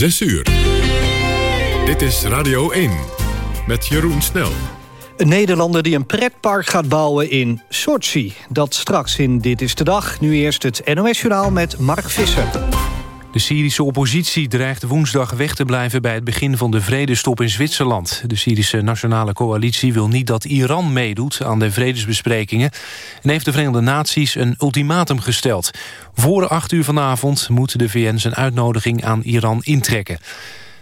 6 uur. Dit is Radio 1 met Jeroen Snel. Een Nederlander die een pretpark gaat bouwen in Sochi. Dat straks in Dit is de Dag. Nu eerst het NOS-journaal met Mark Visser. De Syrische oppositie dreigt woensdag weg te blijven... bij het begin van de vredestop in Zwitserland. De Syrische Nationale Coalitie wil niet dat Iran meedoet... aan de vredesbesprekingen... en heeft de Verenigde Naties een ultimatum gesteld. Voor acht uur vanavond moet de VN zijn uitnodiging aan Iran intrekken.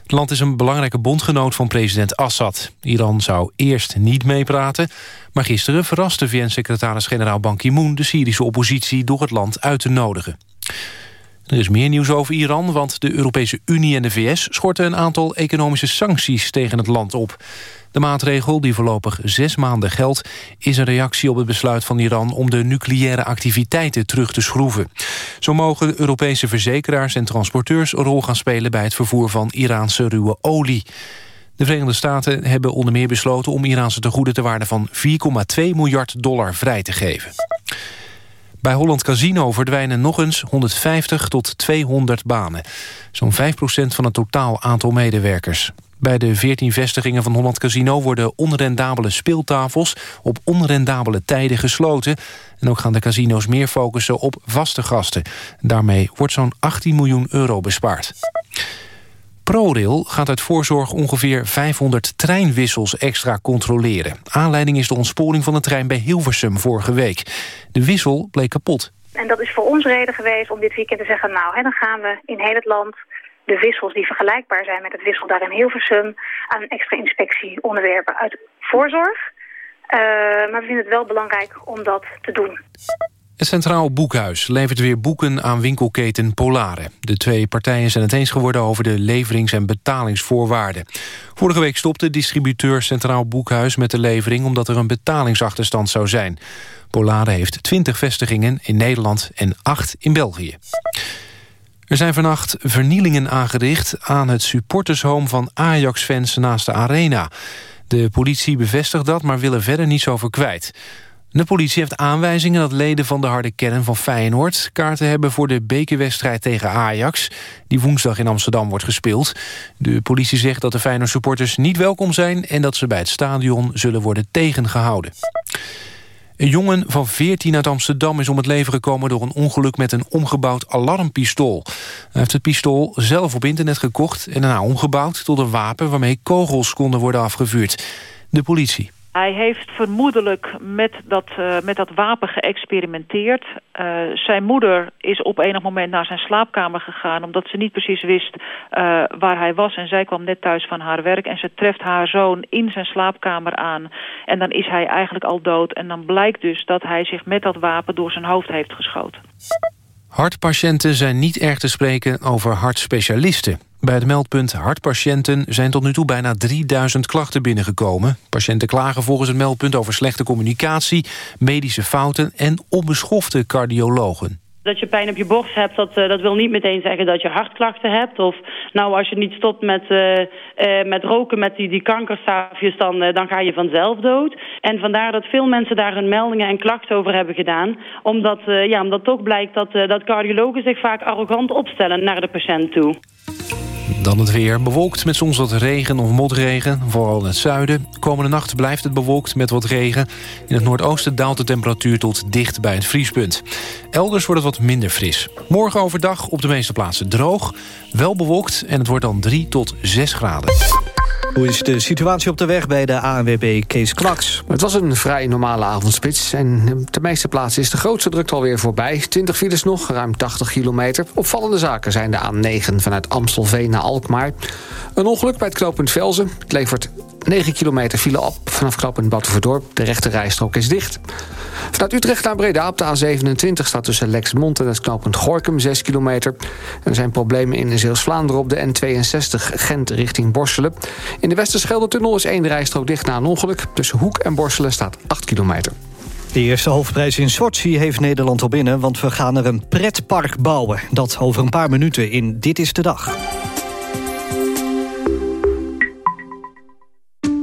Het land is een belangrijke bondgenoot van president Assad. Iran zou eerst niet meepraten... maar gisteren verraste VN-secretaris-generaal Ban Ki-moon... de Syrische oppositie door het land uit te nodigen. Er is meer nieuws over Iran, want de Europese Unie en de VS... schorten een aantal economische sancties tegen het land op. De maatregel, die voorlopig zes maanden geldt... is een reactie op het besluit van Iran om de nucleaire activiteiten terug te schroeven. Zo mogen Europese verzekeraars en transporteurs... een rol gaan spelen bij het vervoer van Iraanse ruwe olie. De Verenigde Staten hebben onder meer besloten... om Iraanse tegoeden te waarde van 4,2 miljard dollar vrij te geven. Bij Holland Casino verdwijnen nog eens 150 tot 200 banen. Zo'n 5% van het totaal aantal medewerkers. Bij de 14 vestigingen van Holland Casino worden onrendabele speeltafels op onrendabele tijden gesloten. En ook gaan de casino's meer focussen op vaste gasten. Daarmee wordt zo'n 18 miljoen euro bespaard. ProRail gaat uit voorzorg ongeveer 500 treinwissels extra controleren. Aanleiding is de ontsporing van de trein bij Hilversum vorige week. De wissel bleek kapot. En dat is voor ons reden geweest om dit weekend te zeggen... nou, hè, dan gaan we in heel het land de wissels die vergelijkbaar zijn met het wissel daar in Hilversum... aan een extra inspectie onderwerpen uit voorzorg. Uh, maar we vinden het wel belangrijk om dat te doen. Het Centraal Boekhuis levert weer boeken aan winkelketen Polare. De twee partijen zijn het eens geworden over de leverings- en betalingsvoorwaarden. Vorige week stopte distributeur Centraal Boekhuis met de levering... omdat er een betalingsachterstand zou zijn. Polare heeft 20 vestigingen in Nederland en 8 in België. Er zijn vannacht vernielingen aangericht aan het supportershome van Ajax-fans naast de arena. De politie bevestigt dat, maar wil er verder niets over kwijt. De politie heeft aanwijzingen dat leden van de harde kern van Feyenoord... kaarten hebben voor de bekerwedstrijd tegen Ajax... die woensdag in Amsterdam wordt gespeeld. De politie zegt dat de Feyenoord supporters niet welkom zijn... en dat ze bij het stadion zullen worden tegengehouden. Een jongen van 14 uit Amsterdam is om het leven gekomen... door een ongeluk met een omgebouwd alarmpistool. Hij heeft het pistool zelf op internet gekocht... en daarna omgebouwd tot een wapen waarmee kogels konden worden afgevuurd. De politie. Hij heeft vermoedelijk met dat, uh, met dat wapen geëxperimenteerd. Uh, zijn moeder is op enig moment naar zijn slaapkamer gegaan... omdat ze niet precies wist uh, waar hij was. En zij kwam net thuis van haar werk. En ze treft haar zoon in zijn slaapkamer aan. En dan is hij eigenlijk al dood. En dan blijkt dus dat hij zich met dat wapen door zijn hoofd heeft geschoten. Hartpatiënten zijn niet erg te spreken over hartspecialisten. Bij het meldpunt hartpatiënten zijn tot nu toe bijna 3000 klachten binnengekomen. Patiënten klagen volgens het meldpunt over slechte communicatie, medische fouten en onbeschofte cardiologen. Dat je pijn op je borst hebt, dat, uh, dat wil niet meteen zeggen dat je hartklachten hebt. Of nou, als je niet stopt met, uh, uh, met roken met die, die kankerstaafjes, dan, dan ga je vanzelf dood. En vandaar dat veel mensen daar hun meldingen en klachten over hebben gedaan. Omdat, ja, omdat toch blijkt dat, dat cardiologen zich vaak arrogant opstellen naar de patiënt toe. Dan het weer. Bewolkt met soms wat regen of motregen, vooral in het zuiden. Komende nacht blijft het bewolkt met wat regen. In het noordoosten daalt de temperatuur tot dicht bij het vriespunt. Elders wordt het wat minder fris. Morgen overdag op de meeste plaatsen droog, wel bewolkt... en het wordt dan 3 tot 6 graden. Hoe is de situatie op de weg bij de ANWB Kees Kwaks? Het was een vrij normale avondspits. En op de meeste plaatsen is de grootste drukte alweer voorbij. 20 files nog, ruim 80 kilometer. Opvallende zaken zijn de A9 vanuit Amstelveen naar Alkmaar. Een ongeluk bij het knooppunt Velzen. Het levert 9 kilometer file op vanaf knooppunt Battenverdorp. De rechte rijstrook is dicht. Vanuit Utrecht naar Breda op de A27 staat tussen Lexmond en het knooppunt Gorkum 6 kilometer. er zijn problemen in Zeeuws-Vlaanderen op de N62 Gent richting Borselen. In de Westerschelde-tunnel is één rijstrook dicht na een ongeluk. Tussen Hoek en Borselen staat 8 kilometer. De eerste hoofdprijs in Sochi heeft Nederland al binnen... want we gaan er een pretpark bouwen. Dat over een paar minuten in Dit is de Dag.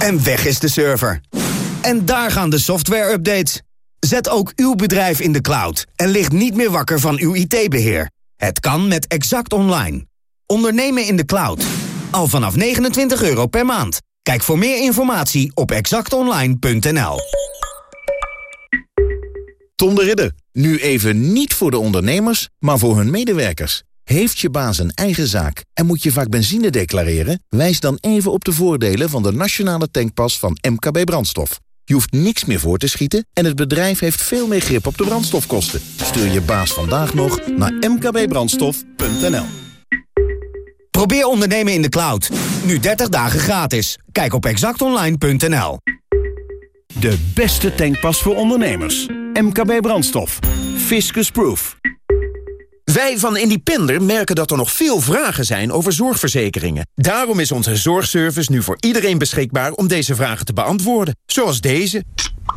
En weg is de server. En daar gaan de software-updates. Zet ook uw bedrijf in de cloud en ligt niet meer wakker van uw IT-beheer. Het kan met Exact Online. Ondernemen in de cloud. Al vanaf 29 euro per maand. Kijk voor meer informatie op exactonline.nl. Tom de Ridder. Nu even niet voor de ondernemers, maar voor hun medewerkers. Heeft je baas een eigen zaak en moet je vaak benzine declareren? Wijs dan even op de voordelen van de nationale tankpas van MKB Brandstof. Je hoeft niks meer voor te schieten en het bedrijf heeft veel meer grip op de brandstofkosten. Stuur je baas vandaag nog naar mkbbrandstof.nl. Probeer ondernemen in de cloud. Nu 30 dagen gratis. Kijk op exactonline.nl. De beste tankpas voor ondernemers. MKB Brandstof. Fiscus Proof. Wij van Independer merken dat er nog veel vragen zijn over zorgverzekeringen. Daarom is onze zorgservice nu voor iedereen beschikbaar om deze vragen te beantwoorden. Zoals deze.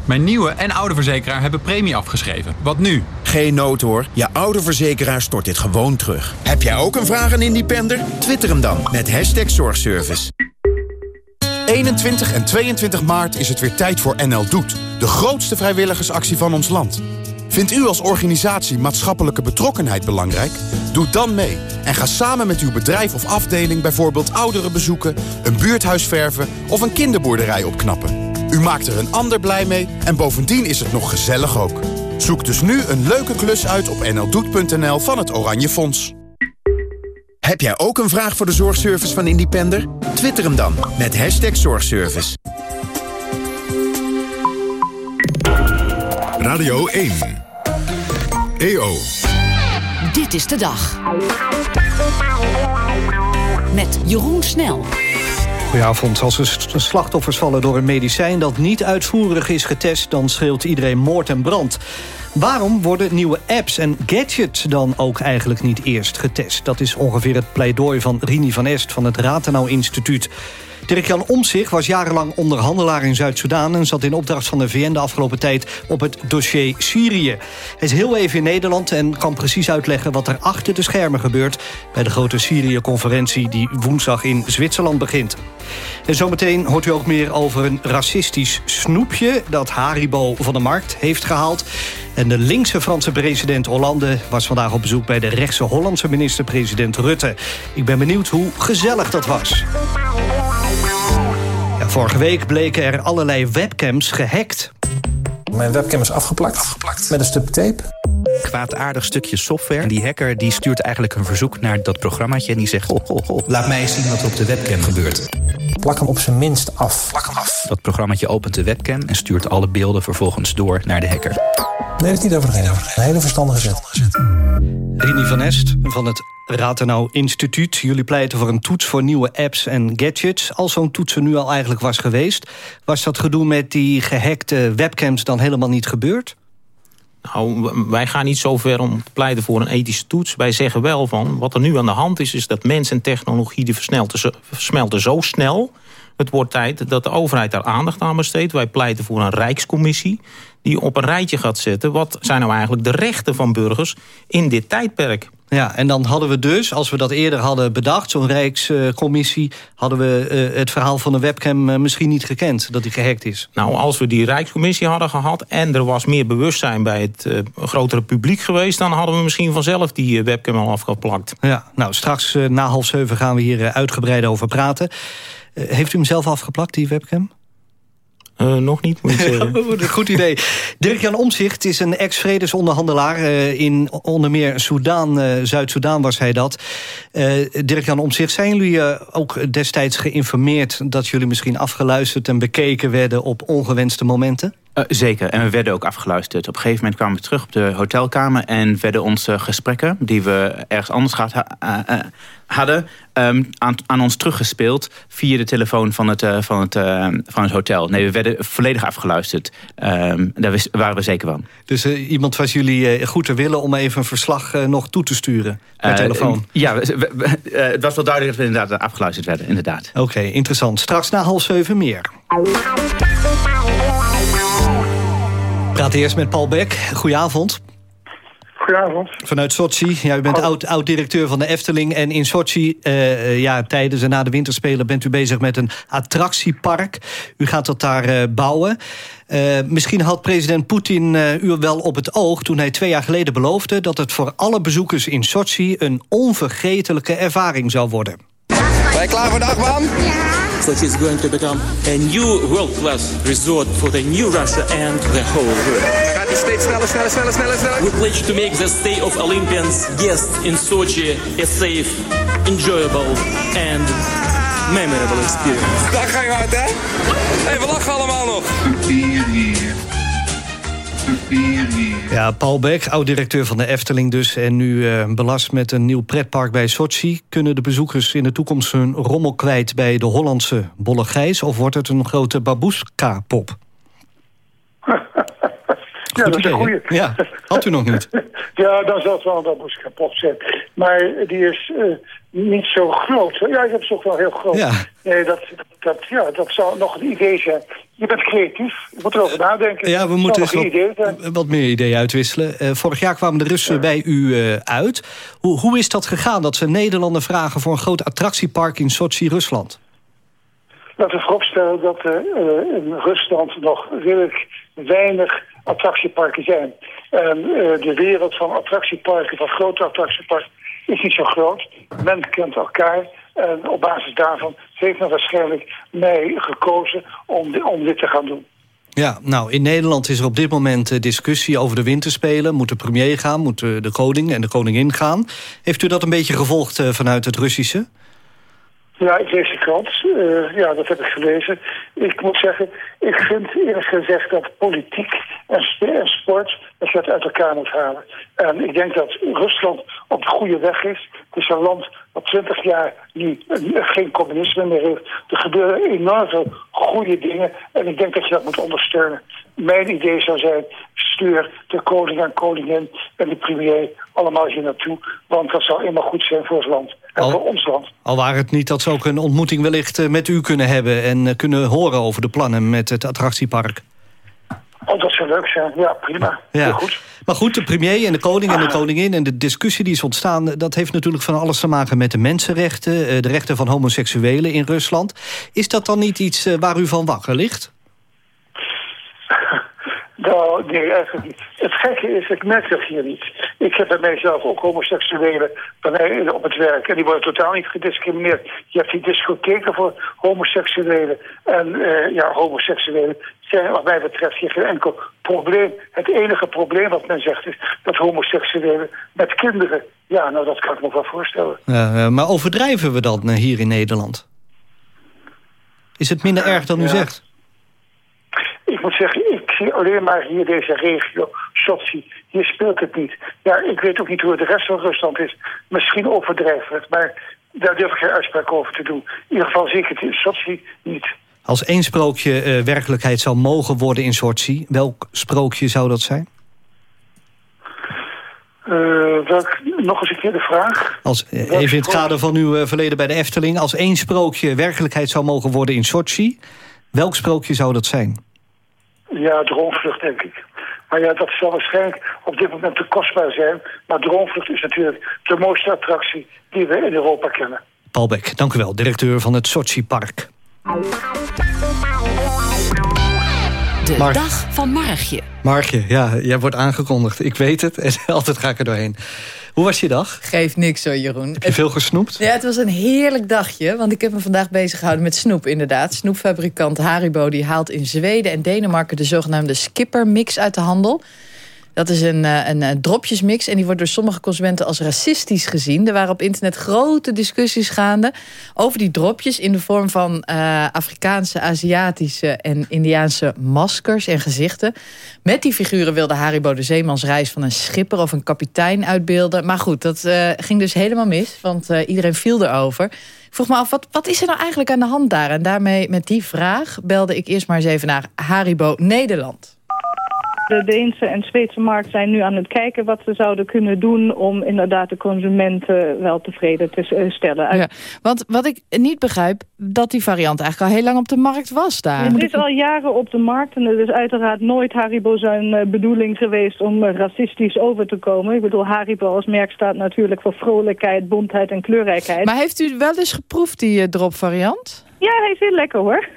Mijn nieuwe en oude verzekeraar hebben premie afgeschreven. Wat nu? Geen nood hoor. Je oude verzekeraar stort dit gewoon terug. Heb jij ook een vraag aan Independer? Twitter hem dan met hashtag zorgservice. 21 en 22 maart is het weer tijd voor NL Doet. De grootste vrijwilligersactie van ons land. Vindt u als organisatie maatschappelijke betrokkenheid belangrijk? Doe dan mee en ga samen met uw bedrijf of afdeling bijvoorbeeld ouderen bezoeken, een buurthuis verven of een kinderboerderij opknappen. U maakt er een ander blij mee en bovendien is het nog gezellig ook. Zoek dus nu een leuke klus uit op nldoet.nl van het Oranje Fonds. Heb jij ook een vraag voor de zorgservice van Independer? Twitter hem dan met hashtag zorgservice. Radio 1. EO. Dit is de dag. Met Jeroen Snel. Goedenavond. Als er slachtoffers vallen door een medicijn dat niet uitvoerig is getest... dan scheelt iedereen moord en brand. Waarom worden nieuwe apps en gadgets dan ook eigenlijk niet eerst getest? Dat is ongeveer het pleidooi van Rini van Est van het Ratenau Instituut. Dirk-Jan Omtzigt was jarenlang onderhandelaar in Zuid-Soedan... en zat in opdracht van de VN de afgelopen tijd op het dossier Syrië. Hij is heel even in Nederland en kan precies uitleggen... wat er achter de schermen gebeurt bij de grote Syrië-conferentie... die woensdag in Zwitserland begint. En zometeen hoort u ook meer over een racistisch snoepje... dat Haribo van de markt heeft gehaald. En de linkse Franse president Hollande was vandaag op bezoek... bij de rechtse Hollandse minister-president Rutte. Ik ben benieuwd hoe gezellig dat was. Vorige week bleken er allerlei webcams gehackt. Mijn webcam is afgeplakt, afgeplakt. met een stuk tape. Kwaadaardig stukje software. En die hacker die stuurt eigenlijk een verzoek naar dat programmaatje... en die zegt, oh, oh, oh, laat mij eens zien wat er op de webcam gebeurt. Plak hem op zijn minst af. Plak hem af. Dat programmaatje opent de webcam en stuurt alle beelden vervolgens door naar de hacker. Nee, dat is niet overheen. Een hele verstandige zet. Rini van Est van het Ratenau Instituut. Jullie pleiten voor een toets voor nieuwe apps en gadgets. Als zo'n toets er nu al eigenlijk was geweest... was dat gedoe met die gehackte webcams dan helemaal niet gebeurd? Nou, wij gaan niet zo ver om te pleiten voor een ethische toets. Wij zeggen wel van, wat er nu aan de hand is... is dat mens en technologie die versmelten zo snel... Het wordt tijd dat de overheid daar aandacht aan besteedt. Wij pleiten voor een rijkscommissie die op een rijtje gaat zetten... wat zijn nou eigenlijk de rechten van burgers in dit tijdperk. Ja, en dan hadden we dus, als we dat eerder hadden bedacht... zo'n Rijkscommissie, hadden we uh, het verhaal van de webcam uh, misschien niet gekend... dat die gehackt is. Nou, als we die Rijkscommissie hadden gehad... en er was meer bewustzijn bij het uh, grotere publiek geweest... dan hadden we misschien vanzelf die webcam al afgeplakt. Ja, nou, straks na half zeven gaan we hier uitgebreid over praten. heeft u hem zelf afgeplakt, die webcam? Uh, nog niet, moet ik zeggen. Goed idee. Dirk-Jan Omzicht is een ex-vredesonderhandelaar. Uh, in onder meer Soudaan, uh, Zuid-Soedan was hij dat. Dirk-Jan Omzicht, zijn jullie ook destijds geïnformeerd... dat jullie misschien afgeluisterd en bekeken werden op ongewenste momenten? Uh, zeker, en we werden ook afgeluisterd. Op een gegeven moment kwamen we terug op de hotelkamer... en werden onze gesprekken, die we ergens anders gehad uh, uh, hadden... Um, aan, aan, ons teruggespeeld via de telefoon van het, van, het, van het hotel. Nee, we werden volledig afgeluisterd. Um, daar waren we zeker van. Dus iemand was jullie goed te willen om even een verslag nog toe te sturen per telefoon? Ja, we, we, het was wel duidelijk dat we inderdaad afgeluisterd werden, inderdaad. Oké, interessant. Straks na half zeven meer. Praat eerst met Paul Beck. Goedenavond. Goedenavond. Vanuit Sochi. Ja, u bent oud-directeur van de Efteling. En in Sochi, uh, ja, tijdens en na de winterspelen... bent u bezig met een attractiepark. U gaat dat daar uh, bouwen. Uh, misschien had president Poetin u wel op het oog... toen hij twee jaar geleden beloofde... dat het voor alle bezoekers in Sochi... een onvergetelijke ervaring zou worden. Je klaar voor de achtbaan? Ja. Sochi is going to become a new world-class resort for the new Russia and the whole world. Gaat hij steeds sneller, sneller, sneller, sneller, sneller. We pledge to make the stay of Olympians guests in Sochi a safe, enjoyable and memorable experience. Daar ga je hard, hè? Even lachen allemaal nog. Ja, Paul Beck, oud-directeur van de Efteling dus... en nu uh, belast met een nieuw pretpark bij Sochi... kunnen de bezoekers in de toekomst hun rommel kwijt... bij de Hollandse Bolle Gijs... of wordt het een grote babushka-pop? ja, dat is een goeie. Ja, had u nog niet. ja, dan zal het wel een babushka-pop zijn. Maar die is uh, niet zo groot. Ja, ik heb toch wel heel groot. Ja. Nee, dat, dat, ja, dat zou nog een idee zijn. Je bent creatief, je moet erover nadenken. Ja, we moeten eens wat, wat, meer ideeën uitwisselen. Uh, vorig jaar kwamen de Russen bij u uh, uit. Hoe, hoe is dat gegaan dat ze Nederlander vragen... voor een groot attractiepark in Sochi, Rusland? Laten we vooropstellen dat uh, in Rusland nog redelijk weinig attractieparken zijn. En de wereld van attractieparken, van grote attractieparken, is niet zo groot. Men kent elkaar. En op basis daarvan heeft men waarschijnlijk mij gekozen om, om dit te gaan doen. Ja, nou, in Nederland is er op dit moment eh, discussie over de winterspelen. Moet de premier gaan, moet de koning en de koningin gaan. Heeft u dat een beetje gevolgd eh, vanuit het Russische? Ja, ik lees de krant. Uh, ja, dat heb ik gelezen. Ik moet zeggen, ik vind eerlijk gezegd dat politiek en, en sport... dat je het uit elkaar moet halen. En ik denk dat Rusland op de goede weg is. Het is een land dat twintig jaar nu geen communisme meer heeft. Er gebeuren enorm veel goede dingen. En ik denk dat je dat moet ondersteunen. Mijn idee zou zijn, stuur de koning en koningin en de premier allemaal hier naartoe. Want dat zou helemaal goed zijn voor het land. En voor ons land. Al waren het niet dat ze ook een ontmoeting wellicht eh, met u kunnen hebben... en eh, kunnen horen over de plannen met het attractiepark. Oh, dat zou leuk zijn. Ja, prima. Ja. Goed. Maar goed, de premier en de koning en de koningin... en de discussie die is ontstaan... dat heeft natuurlijk van alles te maken met de mensenrechten... Eh, de rechten van homoseksuelen in Rusland. Is dat dan niet iets waar u van wakker ligt? Nou, nee, eigenlijk niet. Het gekke is, ik merk dat hier niet. Ik heb bij mijzelf ook homoseksuelen op het werk. En die worden totaal niet gediscrimineerd. Je hebt die discotheken voor homoseksuelen. En uh, ja, homoseksuelen zijn wat mij betreft hier geen enkel probleem. Het enige probleem wat men zegt is dat homoseksuelen met kinderen... Ja, nou dat kan ik me wel voorstellen. Uh, maar overdrijven we dat eh, hier in Nederland? Is het minder erg dan u zegt? Ik moet zeggen, ik zie alleen maar hier deze regio, Sochi. Hier speelt het niet. Ja, ik weet ook niet hoe het de rest van Rusland is. Misschien overdrijven het, maar daar durf ik geen uitspraak over te doen. In ieder geval zie ik het in Sochi niet. Als één sprookje uh, werkelijkheid zou mogen worden in Sochi... welk sprookje zou dat zijn? Uh, welk, nog eens een keer de vraag. Als, uh, even in het kader van uw verleden bij de Efteling... als één sprookje werkelijkheid zou mogen worden in Sochi... welk sprookje zou dat zijn? Ja, droomvlucht denk ik. Maar ja, dat zal waarschijnlijk op dit moment te kostbaar zijn. Maar droomvlucht is natuurlijk de mooiste attractie die we in Europa kennen. Paul Beck, dank u wel, directeur van het Sochi Park. De dag van Margje. Margje, ja, jij wordt aangekondigd. Ik weet het en altijd ga ik er doorheen. Hoe was je dag? Geeft niks hoor, Jeroen. Heb je veel gesnoept? Ja, het was een heerlijk dagje. Want ik heb me vandaag bezig gehouden met snoep, inderdaad. Snoepfabrikant Haribo die haalt in Zweden en Denemarken... de zogenaamde skippermix uit de handel. Dat is een, eh, een, een dropjesmix en die wordt door sommige consumenten als racistisch gezien. Er waren op internet grote discussies gaande over die dropjes... in de vorm van uh, Afrikaanse, Aziatische en Indiaanse maskers en gezichten. Met die figuren wilde Haribo de zeemansreis van een schipper of een kapitein uitbeelden. Maar goed, dat ging dus helemaal mis, want iedereen viel erover. Vroeg me af, wat, wat is er nou eigenlijk aan de hand daar? En daarmee met die vraag belde ik eerst maar eens even naar Haribo Nederland. De Deense en Zweedse markt zijn nu aan het kijken wat ze zouden kunnen doen... om inderdaad de consumenten wel tevreden te stellen. Ja, want wat ik niet begrijp, dat die variant eigenlijk al heel lang op de markt was daar. Het is al jaren op de markt en het is uiteraard nooit Haribo zijn bedoeling geweest... om racistisch over te komen. Ik bedoel, Haribo als merk staat natuurlijk voor vrolijkheid, bontheid en kleurrijkheid. Maar heeft u wel eens geproefd, die drop variant? Ja, hij is heel lekker hoor.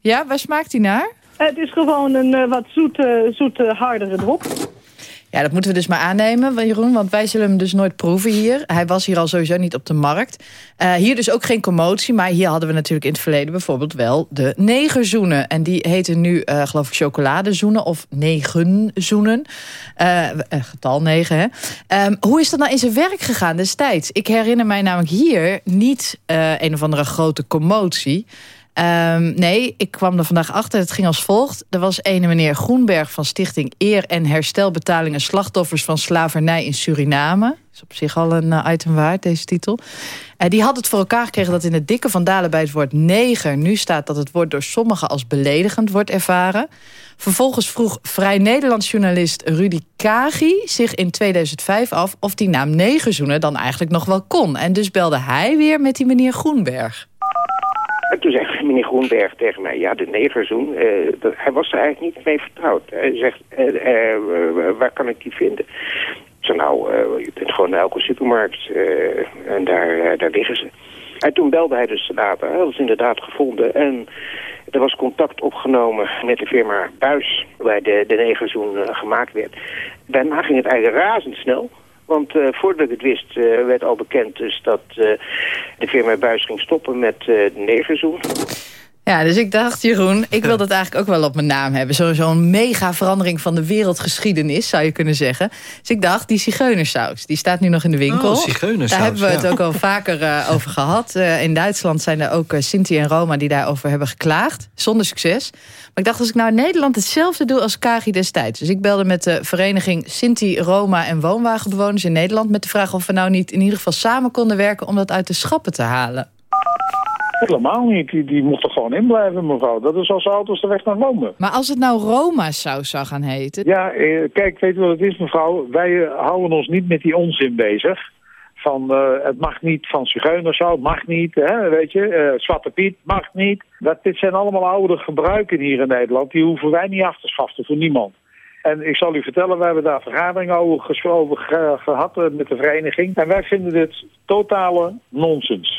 Ja, waar smaakt hij naar? Het is gewoon een uh, wat zoete, zoete, hardere drop. Ja, dat moeten we dus maar aannemen, Jeroen. Want wij zullen hem dus nooit proeven hier. Hij was hier al sowieso niet op de markt. Hier dus ook geen commotie. Maar hier hadden we natuurlijk in het verleden bijvoorbeeld wel de negerzoenen. En die heten nu, geloof ik, chocoladezoenen of negenzoenen. Uh, getal negen, hè. Um, hoe is dat nou in zijn werk gegaan destijds? Ik herinner mij namelijk hier niet een of andere grote commotie... Um, nee, ik kwam er vandaag achter. Het ging als volgt. Er was ene meneer Groenberg van Stichting Eer en Herstelbetalingen Slachtoffers van Slavernij in Suriname. Is op zich al een uh, item waard, deze titel. Uh, die had het voor elkaar gekregen dat in het dikke van Dalen bij het woord neger... nu staat dat het woord door sommigen als beledigend wordt ervaren. Vervolgens vroeg Vrij Nederlands journalist Rudy Kagi zich in 2005 af... of die naam negerzoenen dan eigenlijk nog wel kon. En dus belde hij weer met die meneer Groenberg. Meneer Groenberg tegen mij, ja, de negerzoen, dat, hij was er eigenlijk niet mee vertrouwd. Hij zegt, uh, uh, waar kan ik die vinden? Zei, nou, je kunt gewoon naar elke supermarkt en daar, daar liggen ze. En toen belde hij dus later, hij ze inderdaad gevonden en... Er was contact opgenomen met de firma Buis, waar de, de negerzoen gemaakt werd. Daarna ging het eigenlijk razendsnel. Want uh, voordat ik het wist uh, werd al bekend dus dat uh, de firma Buis ging stoppen met de negerzoen. Ja, dus ik dacht, Jeroen, ik wil dat eigenlijk ook wel op mijn naam hebben. Zo'n zo mega verandering van de wereldgeschiedenis, zou je kunnen zeggen. Dus ik dacht, die zigeunersaus, die staat nu nog in de winkel. Oh, zigeunersaus, Daar hebben we ja. het ook al vaker uh, over gehad. Uh, in Duitsland zijn er ook uh, Sinti en Roma die daarover hebben geklaagd. Zonder succes. Maar ik dacht, als ik nou in Nederland hetzelfde doe als Kagi destijds. Dus ik belde met de vereniging Sinti, Roma en woonwagenbewoners in Nederland... met de vraag of we nou niet in ieder geval samen konden werken... om dat uit de schappen te halen. Helemaal niet. Die, die mocht er gewoon in blijven, mevrouw. Dat is als auto's de weg naar Rome. Maar als het nou Roma-saus zou gaan heten? Ja, eh, kijk, weet je wat het is, mevrouw? Wij uh, houden ons niet met die onzin bezig. Van, uh, het mag niet van zigeunerzout, mag niet, hè, weet je. Zwarte Piet, mag niet. Dat, dit zijn allemaal oude gebruiken hier in Nederland. Die hoeven wij niet af te schaffen voor niemand. En ik zal u vertellen, we hebben daar vergaderingen over, over ge gehad met de vereniging. En wij vinden dit totale nonsens.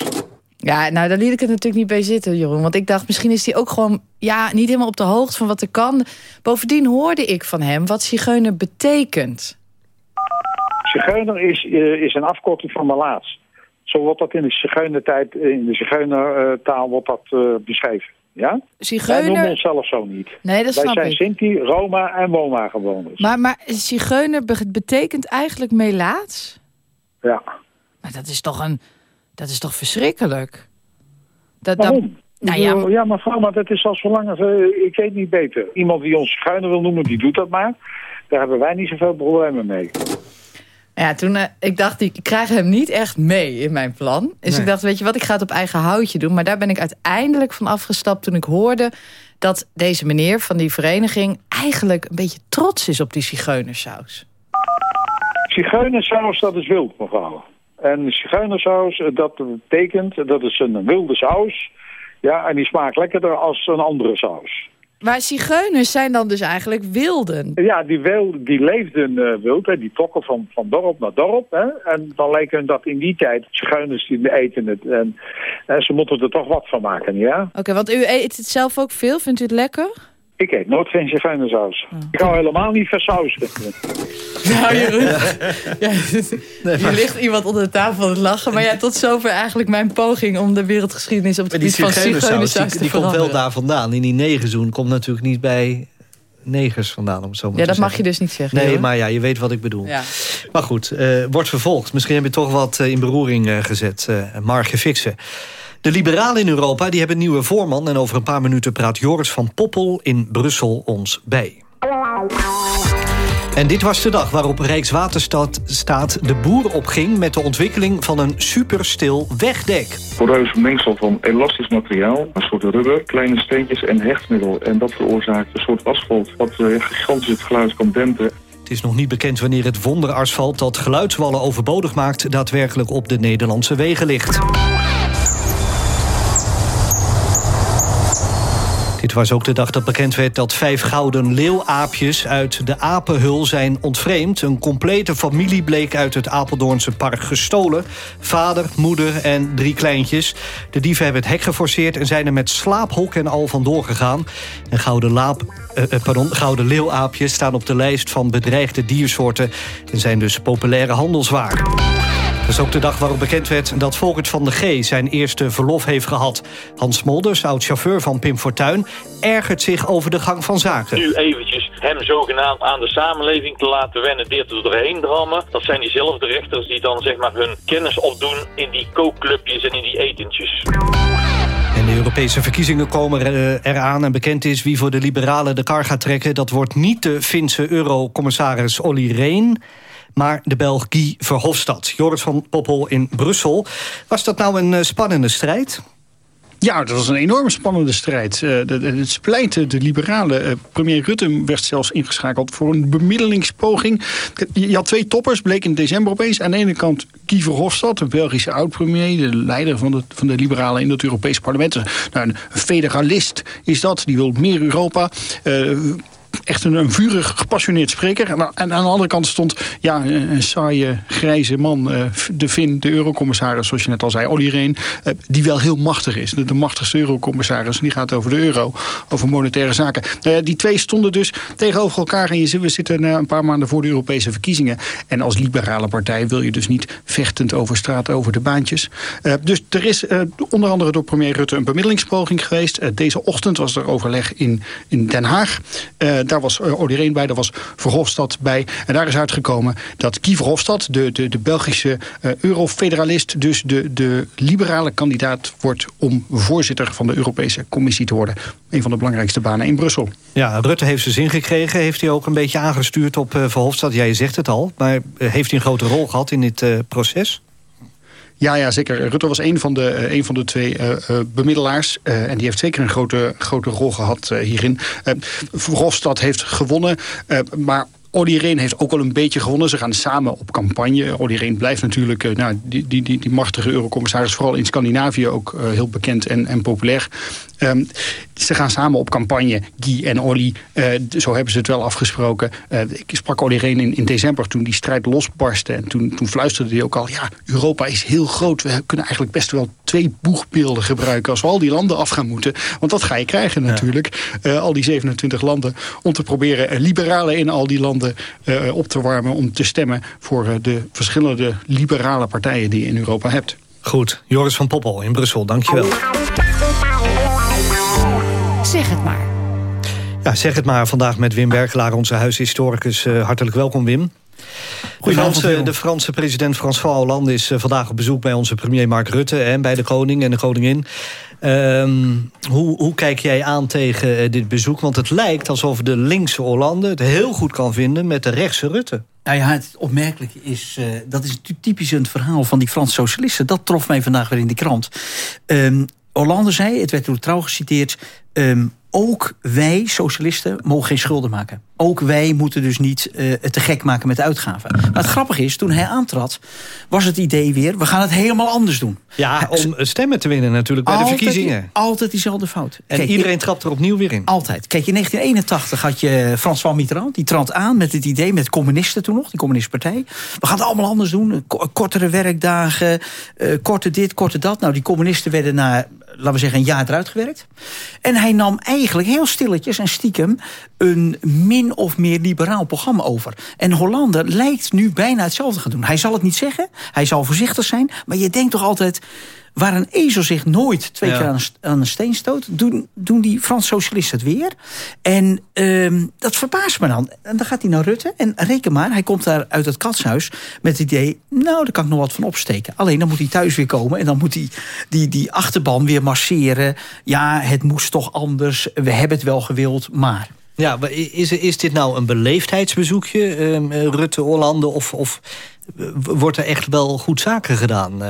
Ja, nou, daar liet ik het natuurlijk niet bij zitten, Jeroen. Want ik dacht, misschien is hij ook gewoon ja, niet helemaal op de hoogte van wat er kan. Bovendien hoorde ik van hem wat zigeuner betekent. Zigeuner is, uh, is een afkorting van Malaats. Zo wordt dat in de zigeunertijd, in de zigeunertaal wordt dat uh, beschreven. Ja? Zigeuner... Wij noemen onszelf zo niet. Nee, dat Wij snap zijn ik. Sinti, Roma en woonwagenwoners. Maar, maar zigeuner betekent eigenlijk melaats? Ja. Maar dat is toch een... Dat is toch verschrikkelijk? Dat, Waarom? Dat, nou ja, ja, mevrouw, maar dat is al zo lang als... Uh, ik weet niet beter. Iemand die ons schuiner wil noemen, die doet dat maar. Daar hebben wij niet zoveel problemen mee. Ja, toen uh, ik dacht, ik krijg hem niet echt mee in mijn plan. Dus nee. ik dacht, weet je wat, ik ga het op eigen houtje doen. Maar daar ben ik uiteindelijk van afgestapt toen ik hoorde... dat deze meneer van die vereniging eigenlijk een beetje trots is op die zigeunersaus. Zigeunersaus, dat is wild, mevrouw. En zigeunersaus, dat betekent, dat is een wilde saus. Ja, en die smaakt lekkerder als een andere saus. Maar zigeuners zijn dan dus eigenlijk wilden? Ja, die, wil, die leefden uh, wild, hè. die trokken van, van dorp naar dorp. Hè. En dan lijken dat in die tijd, zigeuners die eten het. En, en ze moeten er toch wat van maken, ja. Oké, okay, want u eet het zelf ook veel, vindt u het lekker? Ik eet nooit geen zigeunersaus. Oh. Ik hou helemaal niet van saus. Nou, Jeroen. Ja. Hier ligt iemand onder de tafel aan het lachen. Maar ja, tot zover eigenlijk mijn poging om de wereldgeschiedenis op het gebied van zigeunersaus die, die komt wel daar vandaan. In die negenzoen komt natuurlijk niet bij negers vandaan, om het zo maar Ja, te dat mag zeggen. je dus niet zeggen. Nee, maar ja, je weet wat ik bedoel. Ja. Maar goed, eh, wordt vervolgd. Misschien heb je toch wat eh, in beroering eh, gezet. eh Marge Fixen. De liberalen in Europa die hebben een nieuwe voorman... en over een paar minuten praat Joris van Poppel in Brussel ons bij. En dit was de dag waarop Rijkswaterstaat staat de boer opging... met de ontwikkeling van een superstil wegdek. Poreus mengsel van elastisch materiaal, een soort rubber, kleine steentjes en hechtmiddel. En dat veroorzaakt een soort asfalt wat eh, gigantisch het geluid kan dempen. Het is nog niet bekend wanneer het wonderasfalt dat geluidswallen overbodig maakt... daadwerkelijk op de Nederlandse wegen ligt. Dit was ook de dag dat bekend werd dat vijf gouden leeuwaapjes uit de apenhul zijn ontvreemd. Een complete familie bleek uit het Apeldoornse park gestolen. Vader, moeder en drie kleintjes. De dieven hebben het hek geforceerd en zijn er met slaaphok en al vandoor gegaan. En gouden, laap, eh, eh, gouden leeuwaapjes staan op de lijst van bedreigde diersoorten... en zijn dus populaire handelswaar. Dat is ook de dag waarop bekend werd dat Volkert van de G... zijn eerste verlof heeft gehad. Hans Molders, oud-chauffeur van Pim Fortuyn... ergert zich over de gang van zaken. Nu eventjes hem zogenaamd aan de samenleving te laten wennen, dit er doorheen drammen. Dat zijn diezelfde rechters die dan zeg maar hun kennis opdoen in die kookclubjes en in die etentjes. En de Europese verkiezingen komen eh, eraan en bekend is wie voor de liberalen de kar gaat trekken. Dat wordt niet de Finse eurocommissaris Olly Rehn, maar de Belg Guy Verhofstadt. Joris van Poppel in Brussel. Was dat nou een eh, spannende strijd? Ja, dat was een enorm spannende strijd. Eh, het splijt de liberalen. Eh, premier Rutte werd zelfs ingeschakeld voor een bemiddelingspoging. Je had twee toppers, bleek in december opeens. Aan de ene kant Guy Verhofstadt, de Belgische oud-premier... de leider van de, van de liberalen in het Europees parlement. Nou, een federalist is dat, die wil meer Europa... Eh, echt een, een vurig, gepassioneerd spreker. En, en aan de andere kant stond ja, een, saaie, grijze man, eh, de Fin, de eurocommissaris, zoals je net al zei, Olly Rehn, eh, die wel heel machtig is. De, de machtigste eurocommissaris, die gaat over de euro, over monetaire zaken. Nou die twee stonden dus tegenover elkaar en je, we zitten eh, een paar maanden voor de Europese verkiezingen. En als liberale partij wil je dus niet vechtend over straat, over de baantjes. Dus er is onder andere door premier Rutte een bemiddelingspoging geweest. Deze ochtend was er overleg in, in Den Haag. Eh, daar was uh, Olly bij, daar was Verhofstadt bij. En daar is uitgekomen dat Guy Verhofstadt, de, de, de Belgische uh, eurofederalist... dus de, de liberale kandidaat wordt om voorzitter van de Europese Commissie te worden. Een van de belangrijkste banen in Brussel. Ja, Rutte heeft zijn zin gekregen. Heeft hij ook een beetje aangestuurd op uh, Verhofstadt? Ja, je zegt het al. Maar heeft hij een grote rol gehad in dit proces? Ja, ja, zeker. Rutte was een van de, een van de twee uh, uh, bemiddelaars. en die heeft zeker een grote, grote rol gehad hierin. Verhofstadt heeft gewonnen, maar... Olly Rehn heeft ook al een beetje gewonnen. Ze gaan samen op campagne. Olly Rehn blijft natuurlijk nou, die, die, die, die machtige eurocommissaris... vooral in Scandinavië ook heel bekend en, en populair. Um, ze gaan samen op campagne, Guy en Olly. Uh, zo hebben ze het wel afgesproken. ik sprak Olly Rehn in, in december toen die strijd losbarstte. En toen, toen fluisterde hij ook al... ja, Europa is heel groot. We kunnen eigenlijk best wel twee boegbeelden gebruiken... als we al die landen af gaan moeten. Want dat ga je krijgen natuurlijk. Ja. al die 27 landen. Om te proberen liberalen in al die landen uh, op te warmen... om te stemmen voor uh, de verschillende liberale partijen die je in Europa hebt. Goed, Joris van Poppel in Brussel, dankjewel. Ja, zeg het maar. Vandaag met Wim Bergelaar, onze huishistoricus. Uh, hartelijk welkom, Wim. De Franse, de Franse president François Hollande is uh, vandaag op bezoek bij onze premier Mark Rutte... en bij de koning en de koningin. Um, hoe, hoe, kijk jij aan tegen uh, dit bezoek? Want het lijkt alsof de linkse Hollande het heel goed kan vinden... met de rechtse Rutte. Nou ja, het opmerkelijke is, uh, dat is typisch een verhaal van die Franse socialisten. Dat trof mij vandaag weer in die krant. Um, Hollande zei, het werd door trouw geciteerd... Um, ook wij, socialisten, mogen geen schulden maken. Ook wij moeten dus niet uh, het te gek maken met uitgaven. Maar het grappige is, toen hij aantrad, was het idee weer... we gaan het helemaal anders doen. Ja, om stemmen te winnen natuurlijk bij altijd, de verkiezingen. Altijd diezelfde fout. En Kijk, iedereen trapt er opnieuw weer in. Altijd. Kijk, in 1981 had je François Mitterrand. Die trad aan met het idee, met communisten toen nog, die communistische partij. We gaan het allemaal anders doen. Kortere werkdagen, uh, korte dit, korte dat. Nou, die communisten werden na laten we zeggen, een jaar eruit gewerkt. En hij nam eigenlijk heel stilletjes en stiekem... een min of meer liberaal programma over. En Hollande lijkt nu bijna hetzelfde gaan doen. Hij zal het niet zeggen, hij zal voorzichtig zijn... maar je denkt toch altijd... waar een ezel zich nooit twee Ja. keer aan, een st- aan een steen stoot... doen, doen die Frans socialisten het weer. En ehm, dat verbaast me dan. En dan gaat hij naar Rutte. En reken maar, hij komt daar uit het katshuis met het idee... nou, daar kan ik nog wat van opsteken. Alleen dan moet hij thuis weer komen... en dan moet hij die, die achterban weer masseren. Ja, het moest toch anders. We hebben het wel gewild, maar... Ja, is, is dit nou een beleefdheidsbezoekje, ehm, eh, Rutte, Hollande... of, of eh, wordt er echt wel goed zaken gedaan?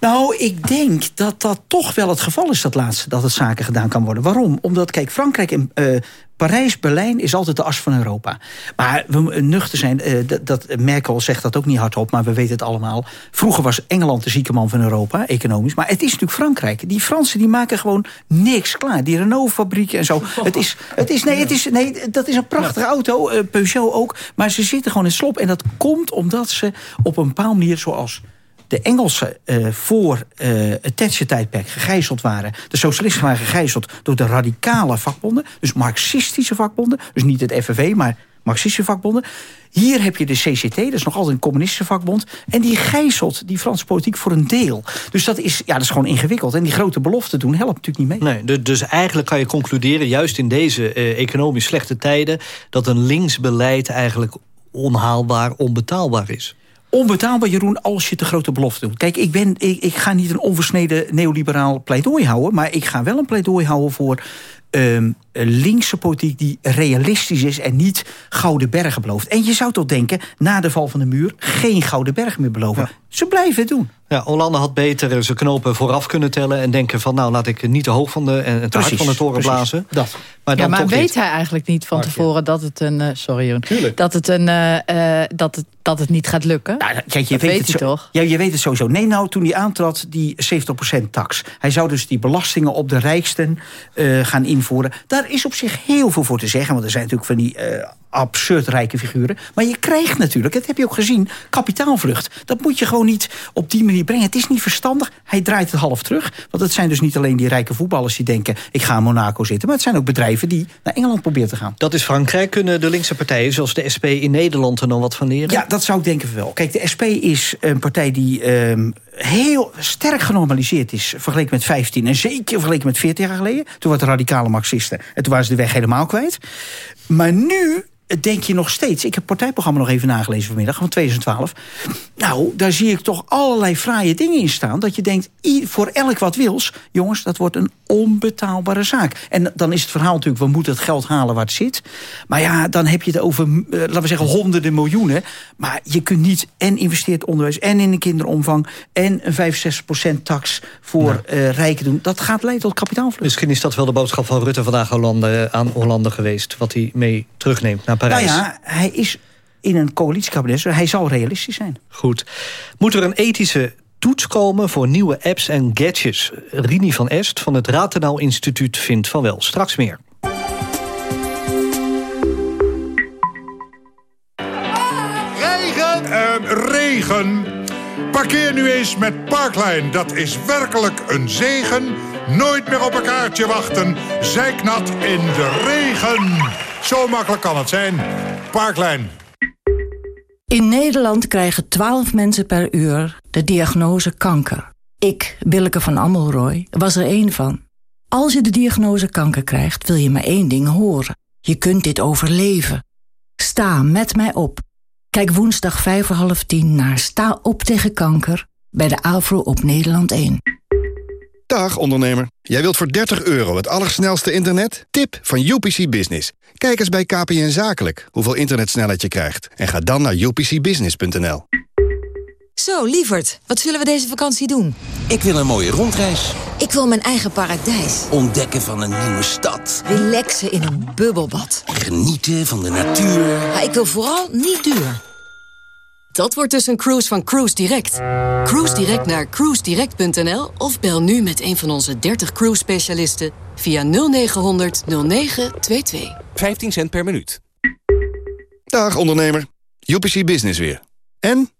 Nou, ik denk dat dat toch wel het geval is, dat laatste, dat het zaken gedaan kan worden. Waarom? Omdat, kijk, Frankrijk en eh, Parijs, Berlijn is altijd de as van Europa. Maar we nuchter zijn, eh, dat, dat, Merkel zegt dat ook niet hardop, maar we weten het allemaal. Vroeger was Engeland de zieke man van Europa, economisch. Maar het is natuurlijk Frankrijk. Die Fransen die maken gewoon niks klaar. Die Renault-fabrieken en zo. Het is, het is, nee, het is, nee, dat is een prachtige auto, eh, Peugeot ook. Maar ze zitten gewoon in slop. En dat komt omdat ze op een bepaalde manier, zoals de Engelsen eh, voor eh, het Thatcher-tijdperk gegijzeld waren. De socialisten waren gegijzeld door de radicale vakbonden. Dus marxistische vakbonden. Dus niet het FNV, maar marxistische vakbonden. Hier heb je de CCT, dat is nog altijd een communistische vakbond. En die gijzelt die Franse politiek voor een deel. Dus dat is, ja, dat is gewoon ingewikkeld. En die grote beloften doen helpt natuurlijk niet mee. Nee, du- dus eigenlijk kan je concluderen, juist in deze eh, economisch slechte tijden... dat een links beleid eigenlijk onhaalbaar, onbetaalbaar is. Onbetaalbaar, Jeroen, als je te grote beloften doet. Kijk, ik, ben, ik, ik ga niet een onversneden neoliberaal pleidooi houden... maar ik ga wel een pleidooi houden voor ehm, linkse politiek... die realistisch is en niet gouden bergen belooft. En je zou toch denken, na de val van de muur... geen gouden bergen meer beloven. Ze blijven het doen. Ja, Hollande had beter eh, zijn knopen vooraf kunnen tellen... en denken van, nou, laat ik niet te hoog van de, en te hard van de toren precies. blazen. Dat. Maar ja, dan maar toch weet niet. hij eigenlijk niet van tevoren dat het een... eh, sorry, Jeroen. Dat het, een, eh, eh, dat, het, dat het niet gaat lukken? Nou, Kijk, je dat weet, weet het zo- toch? Ja, je weet het sowieso. Nee, nou, toen hij aantrad, die 70% tax. Hij zou dus die belastingen op de rijksten eh, gaan invoeren. Daar is op zich heel veel voor te zeggen. Want er zijn natuurlijk van die eh, absurd rijke figuren. Maar je krijgt natuurlijk, dat heb je ook gezien, kapitaalvlucht. Dat moet je gewoon niet op die manier brengen. Het is niet verstandig. Hij draait het half terug. Want het zijn dus niet alleen die rijke voetballers die denken... ik ga in Monaco zitten. Maar het zijn ook bedrijven die naar Engeland proberen te gaan. Dat is Frankrijk. Kunnen de linkse partijen, zoals de SP in Nederland... er dan wat van leren? Ja, dat zou ik denken wel. Kijk, de SP is een partij die ehm, heel sterk genormaliseerd is... vergeleken met 15 en zeker vergeleken met 40 jaar geleden. Toen waren radicale marxisten en toen waren ze de weg helemaal kwijt. Maar nu denk je nog steeds... Ik heb het partijprogramma nog even nagelezen vanmiddag, van 2012. Nou, daar zie ik toch allerlei fraaie dingen in staan... dat je denkt, voor elk wat wils... jongens, dat wordt een onbetaalbare zaak. En dan is het verhaal natuurlijk... we moeten het geld halen waar het zit. Maar ja, dan heb je het over, eh, laten we zeggen, honderden miljoenen. Maar je kunt niet en investeert onderwijs... en in de kinderomvang... en een 65% tax voor eh, rijken doen. Dat gaat leiden tot kapitaalvlucht. Misschien is dat wel de boodschap van Rutte vandaag Hollande, aan Hollande geweest... wat hij mee terugneemt naar Parijs. Nou ja, hij is in een coalitiekabinet. dus Hij zal realistisch zijn. Goed. Moet er een ethische toets komen voor nieuwe apps en gadgets? Rini van Est van het Ratenau Instituut vindt van wel. Straks meer. Regen! Regen. Parkeer nu eens met Parkline. Dat is werkelijk een zegen. Nooit meer op een kaartje wachten. Zijknat in de regen. Zo makkelijk kan het zijn. Parkline. In Nederland krijgen 12 mensen per uur de diagnose kanker. Ik, Willeke van Ammelrooy, was er één van. Als je de diagnose kanker krijgt, wil je maar één ding horen. Je kunt dit overleven. Sta met mij op. Kijk woensdag vijf voor half tien naar Sta op tegen kanker... bij de AVRO op Nederland 1. Dag ondernemer. Jij wilt voor 30 euro het allersnelste internet? Tip van UPC Business. Kijk eens bij KPN Zakelijk hoeveel internetsnelheid je krijgt. En ga dan naar upcbusiness.nl. Zo, lieverd, wat zullen we deze vakantie doen? Ik wil een mooie rondreis. Ik wil mijn eigen paradijs. Ontdekken van een nieuwe stad. Relaxen in een bubbelbad. Genieten van de natuur. Maar ik wil vooral niet duur. Dat wordt dus een cruise van Cruise Direct. Cruise Direct naar cruisedirect.nl of bel nu met een van onze 30 cruise specialisten via 0900 0922. 15 cent per minuut. Dag ondernemer. UPC Business weer. En?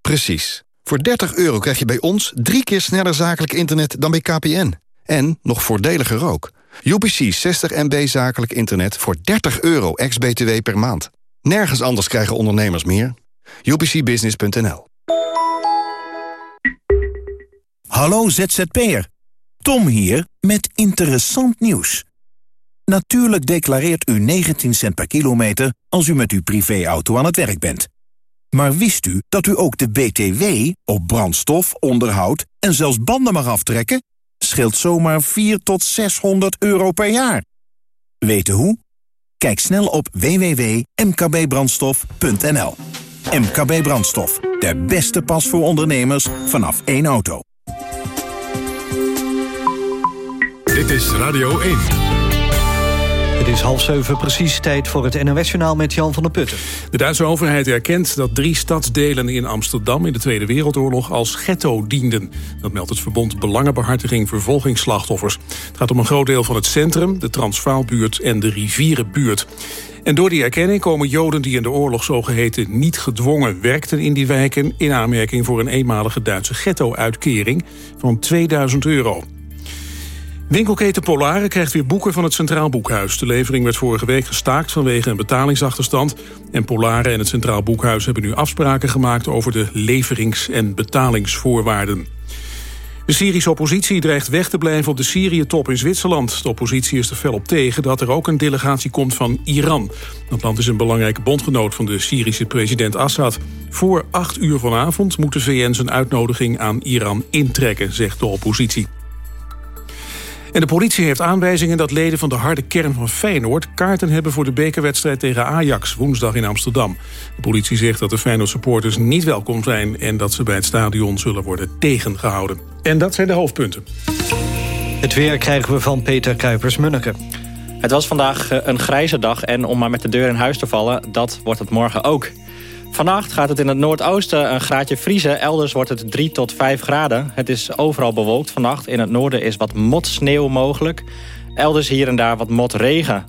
Precies. Voor 30 euro krijg je bij ons drie keer sneller zakelijk internet dan bij KPN. En nog voordeliger ook. UPC 60 MB zakelijk internet voor 30 euro ex-BTW per maand. Nergens anders krijgen ondernemers meer. UPCbusiness.nl Hallo ZZP'er. Tom hier met interessant nieuws. Natuurlijk declareert u 19 cent per kilometer als u met uw privéauto aan het werk bent. Maar wist u dat u ook de BTW op brandstof, onderhoud en zelfs banden mag aftrekken? Scheelt zomaar 4 tot 600 euro per jaar. Weten hoe? Kijk snel op www.mkbbrandstof.nl. MKB Brandstof, de beste pas voor ondernemers vanaf één auto. Dit is Radio 1. Het is half zeven precies tijd voor het NOS-journaal met Jan van der Putten. De Duitse overheid erkent dat drie stadsdelen in Amsterdam... in de Tweede Wereldoorlog als ghetto dienden. Dat meldt het verbond Belangenbehartiging Vervolgingsslachtoffers. Het gaat om een groot deel van het centrum, de Transvaalbuurt en de Rivierenbuurt. En door die erkenning komen Joden die in de oorlog zogeheten niet gedwongen werkten in die wijken... in aanmerking voor een eenmalige Duitse ghetto-uitkering van 2000 euro. Winkelketen Polare krijgt weer boeken van het Centraal Boekhuis. De levering werd vorige week gestaakt vanwege een betalingsachterstand. En Polare en het Centraal Boekhuis hebben nu afspraken gemaakt... over de leverings- en betalingsvoorwaarden. De Syrische oppositie dreigt weg te blijven op de Syrië-top in Zwitserland. De oppositie is er fel op tegen dat er ook een delegatie komt van Iran. Dat land is een belangrijke bondgenoot van de Syrische president Assad. Voor acht uur vanavond moet de VN zijn uitnodiging aan Iran intrekken, zegt de oppositie. En de politie heeft aanwijzingen dat leden van de harde kern van Feyenoord... kaarten hebben voor de bekerwedstrijd tegen Ajax woensdag in Amsterdam. De politie zegt dat de Feyenoord-supporters niet welkom zijn... en dat ze bij het stadion zullen worden tegengehouden. En dat zijn de hoofdpunten. Het weer krijgen we van Peter Kuipers-Munneke. Het was vandaag eh, een grijze dag en om maar met de deur in huis te vallen... dat wordt het morgen ook. Vannacht gaat het in het noordoosten een graadje vriezen. Elders wordt het 3 tot 5 graden. Het is overal bewolkt vannacht. In het noorden is wat motsneeuw mogelijk. Elders hier en daar wat motregen.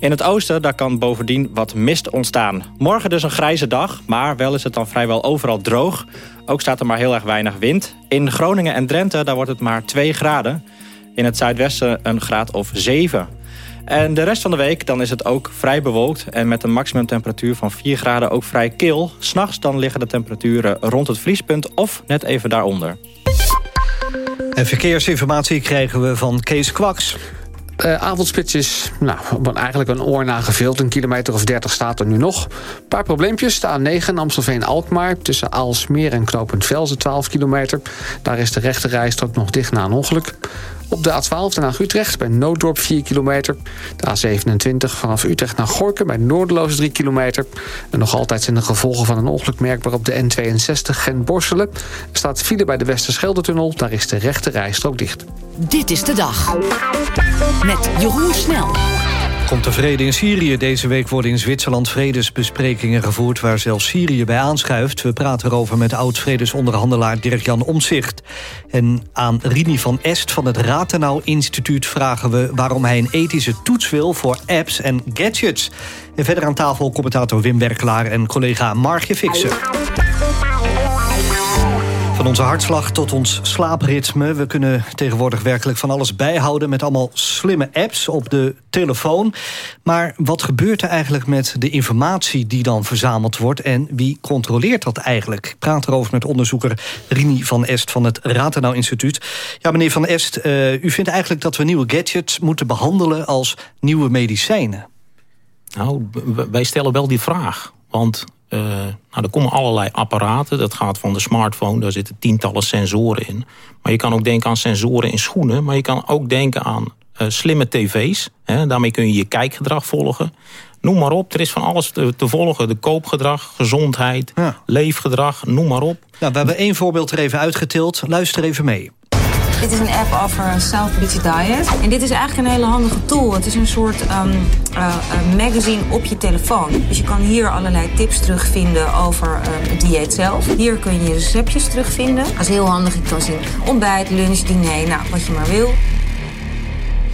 In het oosten daar kan bovendien wat mist ontstaan. Morgen dus een grijze dag, maar wel is het dan vrijwel overal droog. Ook staat er maar heel erg weinig wind. In Groningen en Drenthe daar wordt het maar 2 graden. In het zuidwesten een graad of 7. En de rest van de week dan is het ook vrij bewolkt... en met een maximumtemperatuur van 4 graden ook vrij kil. S'nachts dan liggen de temperaturen rond het vriespunt of net even daaronder. En verkeersinformatie krijgen we van Kees Kwaks. Uh, avondspits is nou, eigenlijk een oor nagevuld. Een kilometer of 30 staat er nu nog. Een paar probleempjes. De A9 Amstelveen-Alkmaar. Tussen Aalsmeer en Knopend Velzen 12 kilometer. Daar is de rechte rijstrook nog dicht na een ongeluk. Op de A12 naar Utrecht bij Nooddorp 4 kilometer. De A27 vanaf Utrecht naar Gorken bij Noordeloos 3 kilometer. En nog altijd zijn de gevolgen van een ongeluk merkbaar op de N62 Gent-Borselen. Er staat file bij de Westerschelde-tunnel. Daar is de rechte rijstrook dicht. Dit is de dag. Met Jeroen Snel. Komt de vrede in Syrië. Deze week worden in Zwitserland vredesbesprekingen gevoerd... waar zelfs Syrië bij aanschuift. We praten erover met oud-vredesonderhandelaar Dirk-Jan Omzicht. En aan Rini van Est van het Ratenau Instituut vragen we... waarom hij een ethische toets wil voor apps en gadgets. En verder aan tafel commentator Wim Werkelaar en collega Margje Fixen. Van onze hartslag tot ons slaapritme. We kunnen tegenwoordig werkelijk van alles bijhouden... met allemaal slimme apps op de telefoon. Maar wat gebeurt er eigenlijk met de informatie die dan verzameld wordt... en wie controleert dat eigenlijk? Ik praat erover met onderzoeker Rini van Est van het Ratenau Instituut. Ja, meneer van Est, uh, u vindt eigenlijk dat we nieuwe gadgets moeten behandelen... als nieuwe medicijnen? Nou, wij stellen wel die vraag. Want uh, nou, er komen allerlei apparaten. Dat gaat van de smartphone, daar zitten tientallen sensoren in. Maar je kan ook denken aan sensoren in schoenen. Maar je kan ook denken aan uh, slimme tv's. Hè, daarmee kun je je kijkgedrag volgen. Noem maar op, er is van alles te, te volgen. De koopgedrag, gezondheid, ja. leefgedrag, noem maar op. Nou, we hebben één voorbeeld er even uitgetild. Luister even mee. Dit is een app over self-busy diet. En dit is eigenlijk een hele handige tool. Het is een soort um, uh, magazine op je telefoon. Dus je kan hier allerlei tips terugvinden over uh, het dieet zelf. Hier kun je receptjes terugvinden. Dat is heel handig. Je kan zien ontbijt, lunch, diner, nou, wat je maar wil.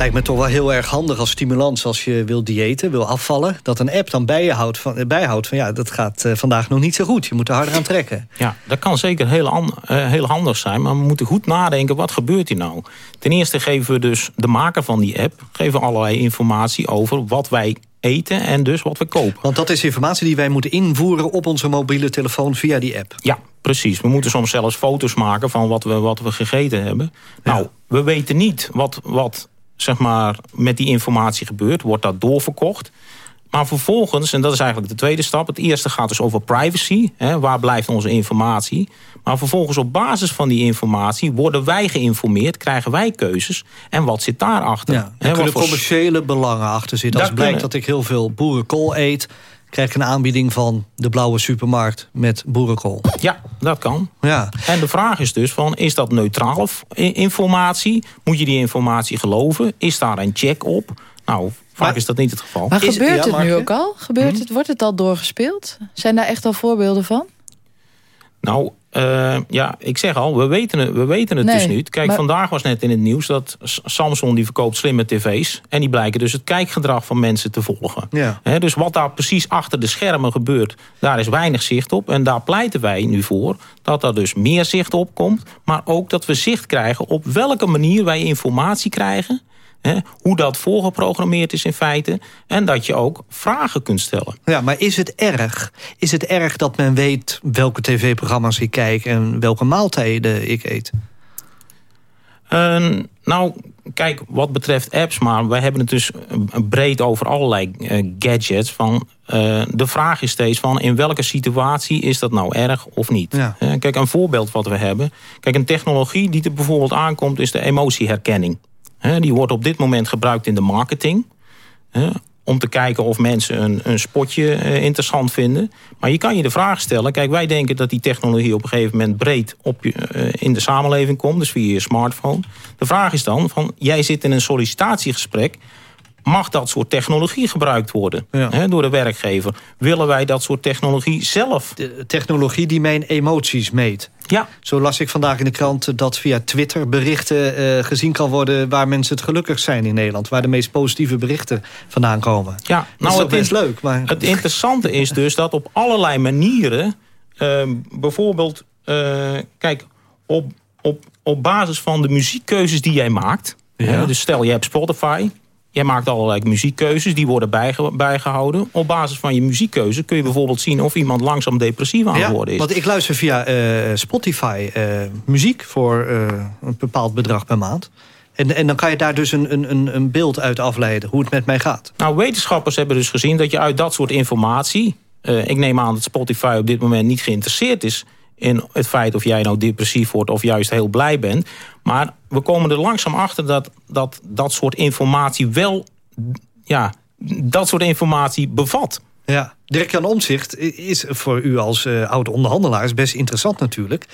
Lijkt me toch wel heel erg handig als stimulans als je wil diëten, wil afvallen. Dat een app dan bij je houdt van, bijhoudt van ja, dat gaat uh, vandaag nog niet zo goed. Je moet er harder aan trekken. Ja, dat kan zeker heel, uh, heel handig zijn. Maar we moeten goed nadenken, wat gebeurt hier nou? Ten eerste geven we dus de maker van die app... geven allerlei informatie over wat wij eten en dus wat we kopen. Want dat is informatie die wij moeten invoeren op onze mobiele telefoon via die app. Ja, Precies, we moeten soms zelfs foto's maken van wat we, wat we gegeten hebben. Nou, we weten niet wat, wat zeg maar, met die informatie gebeurt. Wordt dat doorverkocht? Maar vervolgens, en dat is eigenlijk de tweede stap... het eerste gaat dus over privacy. Hè, waar blijft onze informatie? Maar vervolgens op basis van die informatie... worden wij geïnformeerd, krijgen wij keuzes. En wat zit daarachter? Ja, er kunnen commerciële belangen achter zitten. Als blijkt dat ik heel veel boerenkool eet krijg ik een aanbieding van de blauwe supermarkt met boerenkool. Ja, dat kan. Ja. En de vraag is dus van, is dat neutraal informatie? Moet je die informatie geloven? Is daar een check op? Nou, vaak is dat niet het geval. Maar gebeurt het, nu ook al? Gebeurt hm? het, wordt het al doorgespeeld? Zijn daar echt al voorbeelden van? Nou, uh, ja, ik zeg al, we weten het, we weten het dus niet. Kijk, vandaag was net in het nieuws dat Samsung die verkoopt slimme tv's. En die blijken dus het kijkgedrag van mensen te volgen. Ja. dus wat daar precies achter de schermen gebeurt, daar is weinig zicht op. En daar pleiten wij nu voor dat er dus meer zicht op komt. Maar ook dat we zicht krijgen op welke manier wij informatie krijgen hoe dat voorgeprogrammeerd is in feite. En dat je ook vragen kunt stellen. Ja, maar is het erg? Is het erg dat men weet welke tv-programma's ik kijk... en welke maaltijden ik eet? Uh, nou, kijk, wat betreft apps, maar wij hebben het dus breed over allerlei uh, gadgets. Van, uh, de vraag is steeds van in welke situatie is dat nou erg of niet. Ja. Kijk, een voorbeeld wat we hebben. Kijk, een technologie die er bijvoorbeeld aankomt is de emotieherkenning die wordt op dit moment gebruikt in de marketing. om te kijken of mensen een, een spotje eh, interessant vinden. Maar je kan je de vraag stellen... kijk, wij denken dat die technologie op een gegeven moment breed op je, eh, in de samenleving komt... dus via je smartphone. De vraag is dan, van, jij zit in een sollicitatiegesprek mag dat soort technologie gebruikt worden hè, door de werkgever? Willen wij dat soort technologie zelf? De technologie die mijn emoties meet. Ja. Zo las ik vandaag in de krant dat via Twitter berichten uh, gezien kan worden... waar mensen het gelukkig zijn in Nederland. Waar de meest positieve berichten vandaan komen. Ja, nou, dat is best leuk. Maar... Het interessante is dus dat op allerlei manieren... Uh, bijvoorbeeld, uh, kijk, op, op, op basis van de muziekkeuzes die jij maakt... Ja. dus stel je hebt Spotify Jij maakt allerlei muziekkeuzes, die worden bijgehouden. Op basis van je muziekkeuze kun je bijvoorbeeld zien... of iemand langzaam depressief aan het worden is. Want ik luister via uh, Spotify uh, muziek voor uh, een bepaald bedrag per maand. En, en dan kan je daar dus een, een, een beeld uit afleiden hoe het met mij gaat. Nou, wetenschappers hebben dus gezien dat je uit dat soort informatie... ik neem aan dat Spotify op dit moment niet geïnteresseerd is in het feit of jij nou depressief wordt of juist heel blij bent. Maar we komen er langzaam achter dat dat, dat soort informatie wel... Ja, dat soort informatie bevat. Ja, Dirk-Jan Omzicht is voor u als uh, oude onderhandelaar best interessant natuurlijk.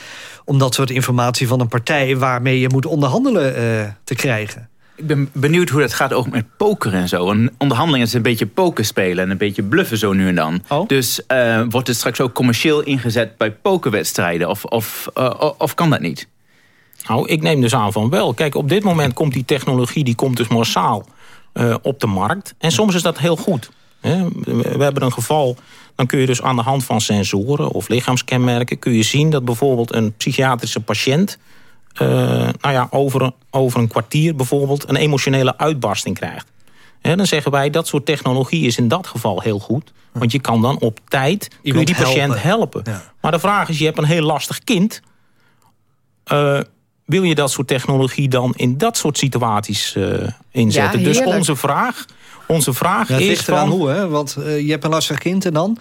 Om dat soort informatie van een partij waarmee je moet onderhandelen uh, te krijgen. Ik ben benieuwd hoe dat gaat ook met poker en zo. Een onderhandeling is een beetje poker spelen en een beetje bluffen zo nu en dan. Oh. Dus uh, wordt het straks ook commercieel ingezet bij pokerwedstrijden? Of, of, uh, of kan dat niet? Nou, ik neem dus aan van wel. Kijk, op dit moment komt die technologie die komt dus massaal uh, op de markt. En soms is dat heel goed. We hebben een geval, dan kun je dus aan de hand van sensoren of lichaamskenmerken... kun je zien dat bijvoorbeeld een psychiatrische patiënt uh, nou ja, over, over een kwartier bijvoorbeeld een emotionele uitbarsting krijgt. En dan zeggen wij dat soort technologie is in dat geval heel goed. Want je kan dan op tijd kun je die patiënt helpen. Maar de vraag is, je hebt een heel lastig kind. Uh, wil je dat soort technologie dan in dat soort situaties uh, inzetten? dus onze vraag, onze vraag ja, is... van, hoe, hè? Want uh, je hebt een lastig kind en dan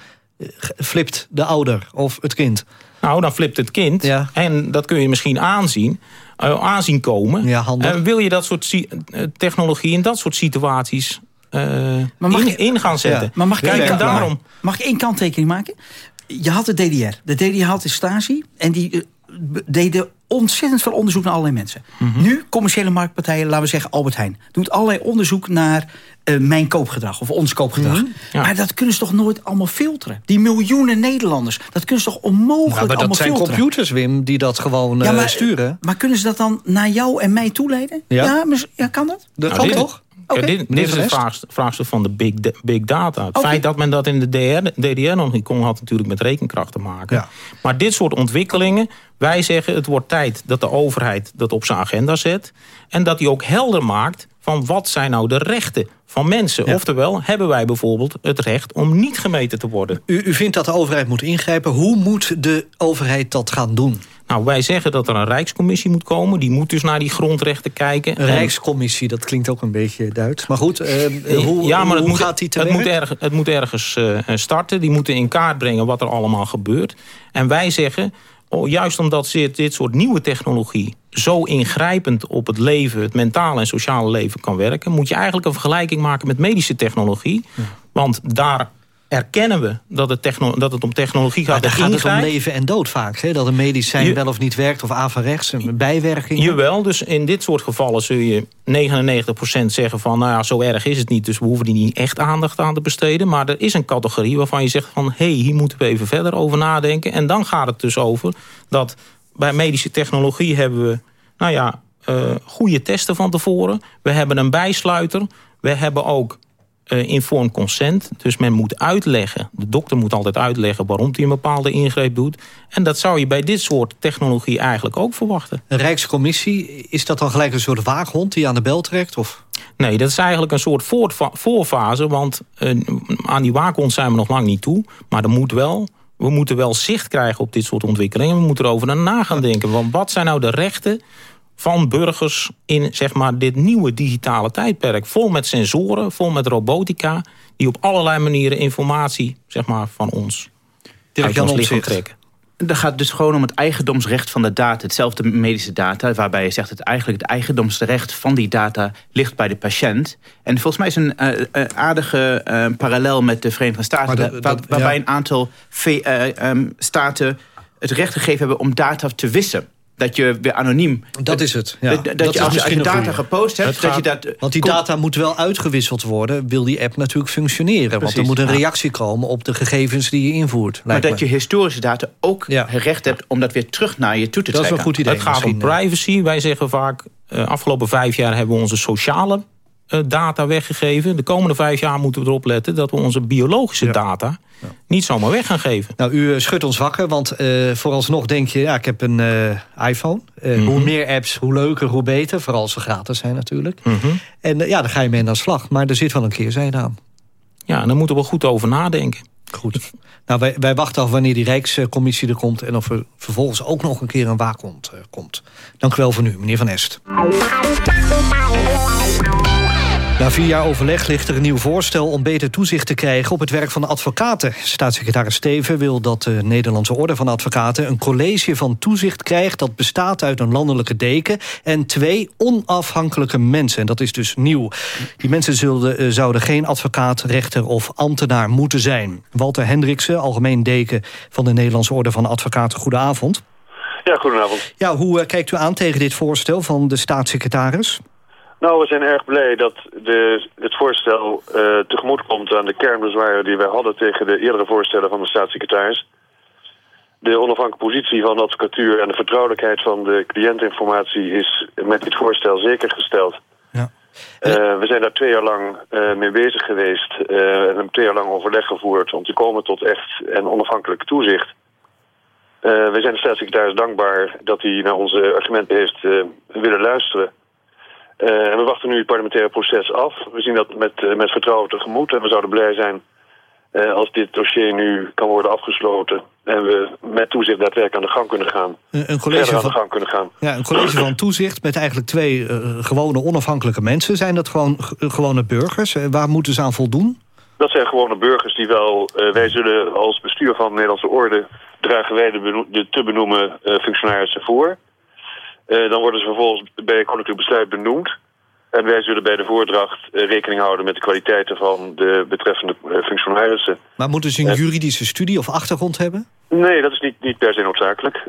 flipt de ouder of het kind. Nou, dan flipt het kind. Ja. En dat kun je misschien aanzien, uh, aanzien komen. Ja, handig. En wil je dat soort technologie in dat soort situaties uh, in, je, in, gaan zetten? Ja. Maar mag ik, Kijk, en daarom... mag ik één kanttekening maken? Je had de DDR. De DDR had de Stasi. En die uh, deden ontzettend veel onderzoek naar allerlei mensen. Mm -hmm. Nu, commerciële marktpartijen, laten we zeggen Albert Heijn... doet allerlei onderzoek naar uh, mijn koopgedrag of ons koopgedrag. Mm -hmm. ja. Maar dat kunnen ze toch nooit allemaal filteren? Die miljoenen Nederlanders, dat kunnen ze toch onmogelijk maar allemaal dat zijn filteren? computers, Wim, die dat gewoon ja, maar, sturen. Maar kunnen ze dat dan naar jou en mij toeleiden? Ja, ja, maar, ja kan dat? Dat nou, kan dit, toch? Ja, dit, dit is het vraagstuk, vraagstuk van de big, big data. Het feit dat men dat in de DDR, DDR nog niet kon... had natuurlijk met rekenkracht te maken. Maar dit soort ontwikkelingen... wij zeggen het wordt tijd dat de overheid dat op zijn agenda zet... en dat hij ook helder maakt van wat zijn nou de rechten van mensen. Oftewel, hebben wij bijvoorbeeld het recht om niet gemeten te worden. U, u vindt dat de overheid moet ingrijpen. Hoe moet de overheid dat gaan doen? Nou, wij zeggen dat er een rijkscommissie moet komen. Die moet dus naar die grondrechten kijken. Een rijkscommissie, dat klinkt ook een beetje Duits. Maar goed, uh, hoe, ja, maar hoe moet, gaat die te het moet, erg, het moet ergens uh, starten. Die moeten in kaart brengen wat er allemaal gebeurt. En wij zeggen, oh, juist omdat dit, dit soort nieuwe technologie... zo ingrijpend op het leven, het mentale en sociale leven kan werken... moet je eigenlijk een vergelijking maken met medische technologie. Want daar erkennen we dat het, dat het om technologie gaat. Maar dan gaat het om leven en dood vaak. Hè? Dat een medicijn wel of niet werkt of averechts, een bijwerking. Jawel, dus in dit soort gevallen zul je 99% zeggen van... nou ja, zo erg is het niet, dus we hoeven die niet echt aandacht aan te besteden. Maar er is een categorie waarvan je zegt van... hé, hey, hier moeten we even verder over nadenken. En dan gaat het dus over dat bij medische technologie hebben we... nou ja, uh, goede testen van tevoren. We hebben een bijsluiter. We hebben ook uh, informed consent. Dus men moet uitleggen, de dokter moet altijd uitleggen... waarom hij een bepaalde ingreep doet. En dat zou je bij dit soort technologie eigenlijk ook verwachten. Een Rijkscommissie, is dat dan gelijk een soort waakhond die aan de bel trekt? Of? Nee, dat is eigenlijk een soort voorfase. Want uh, aan die waakhond zijn we nog lang niet toe. Maar er moet wel we moeten wel zicht krijgen op dit soort ontwikkelingen. We moeten erover na gaan denken. Want wat zijn nou de rechten van burgers in zeg maar, dit nieuwe digitale tijdperk. Vol met sensoren, vol met robotica... die op allerlei manieren informatie zeg maar, van ons uit ons lichaam trekken. Dan gaat het dus gewoon om het eigendomsrecht van de data. Hetzelfde medische data, waarbij je zegt... dat eigenlijk het eigendomsrecht van die data ligt bij de patiënt. En volgens mij is een uh, aardige uh, parallel met de Verenigde Staten... Dat, waar, waarbij een aantal um, staten het recht gegeven hebben om data te wissen dat je weer anoniem... Dat is het. Ja. Dat, dat, je als, je data gepost hebt... dat je dat, want die data moet wel uitgewisseld worden... wil die app natuurlijk functioneren. want er moet een reactie komen op de gegevens die je invoert. Maar dat je historische data ook recht hebt... om dat weer terug naar je toe te trekken. Dat is een goed idee. Het gaat om privacy. Wij zeggen vaak... Uh, afgelopen vijf jaar hebben we onze sociale data weggegeven. De komende vijf jaar moeten we erop letten... dat we onze biologische data niet zomaar weg gaan geven. Nou, u uh, schudt ons wakker, want uh, vooralsnog denk je... ja, ik heb een iPhone. Mm Hoe meer apps, hoe leuker, hoe beter. Vooral als ze gratis zijn natuurlijk. Mm -hmm. En ja, dan ga je mee aan de slag. Maar er zit wel een keerzijde aan. Ja, en daar moeten we goed over nadenken. Goed. Nou, wij, wij, wachten af wanneer die Rijkscommissie er komt... en of er vervolgens ook nog een keer een waakhond komt. Dank u wel voor nu, meneer Van Est. Na vier jaar overleg ligt er een nieuw voorstel om beter toezicht te krijgen op het werk van de advocaten. Staatssecretaris Steven wil dat de Nederlandse Orde van Advocaten een college van toezicht krijgt dat bestaat uit een landelijke deken en twee onafhankelijke mensen. En dat is dus nieuw. Die mensen zullen, eh, zouden geen advocaat, rechter of ambtenaar moeten zijn. Walter Hendriksen, algemeen deken van de Nederlandse Orde van Advocaten. Goedenavond. Ja, goedenavond. Ja, hoe eh, kijkt u aan tegen dit voorstel van de staatssecretaris? Nou, we zijn erg blij dat de, het voorstel uh, tegemoet komt aan de kernbezwaren die wij hadden tegen de eerdere voorstellen van de staatssecretaris. De onafhankelijke positie van de advocatuur en de vertrouwelijkheid van de cliëntinformatie is met dit voorstel zeker gesteld. Ja. Uh, we zijn daar twee jaar lang uh, mee bezig geweest en hebben twee jaar lang overleg gevoerd om te komen tot echt en onafhankelijk toezicht. we zijn de staatssecretaris dankbaar dat hij naar onze argumenten heeft willen luisteren. Uh, en we wachten nu het parlementaire proces af. We zien dat met, uh, met vertrouwen tegemoet. En we zouden blij zijn uh, als dit dossier nu kan worden afgesloten. En we met toezicht daadwerkelijk aan de gang kunnen gaan. Een, college aan van, de gang kunnen gaan. Ja, een college van toezicht met eigenlijk twee gewone onafhankelijke mensen. Zijn dat gewoon gewone burgers? waar moeten ze aan voldoen? Dat zijn gewone burgers die wel... wij zullen als bestuur van de Nederlandse Orde... dragen wij de, de te benoemen functionarissen voor... Uh, dan worden ze vervolgens bij koninklijk besluit benoemd. En wij zullen bij de voordracht uh, rekening houden met de kwaliteiten van de betreffende uh, functionarissen. Maar moeten ze een juridische studie of achtergrond hebben? Nee, dat is niet, niet per se noodzakelijk.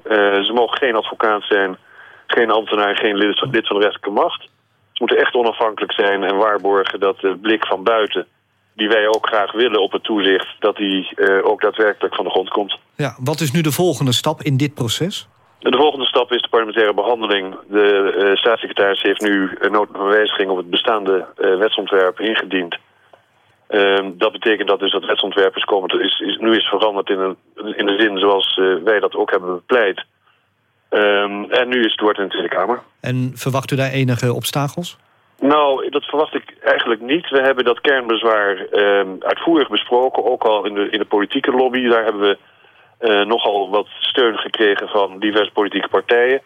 ze mogen geen advocaat zijn, geen ambtenaar, geen lid, lid van de rechterlijke macht. Ze moeten echt onafhankelijk zijn en waarborgen dat de blik van buiten die wij ook graag willen op het toezicht... dat die ook daadwerkelijk van de grond komt. Ja, wat is nu de volgende stap in dit proces? De volgende stap is de parlementaire behandeling. De uh, staatssecretaris heeft nu een nota van wijziging op het bestaande uh, wetsontwerp ingediend. Uh, dat betekent dat dus dat wetsontwerp is, komen, is, is, nu is veranderd in, een, in de zin zoals uh, wij dat ook hebben bepleit. Ehm, en nu is het woord in de Tweede Kamer. En verwacht u daar enige obstakels? Nou, dat verwacht ik eigenlijk niet. We hebben dat kernbezwaar ehm, uitvoerig besproken, ook al in de, in de politieke lobby. Daar hebben we nogal wat steun gekregen van diverse politieke partijen.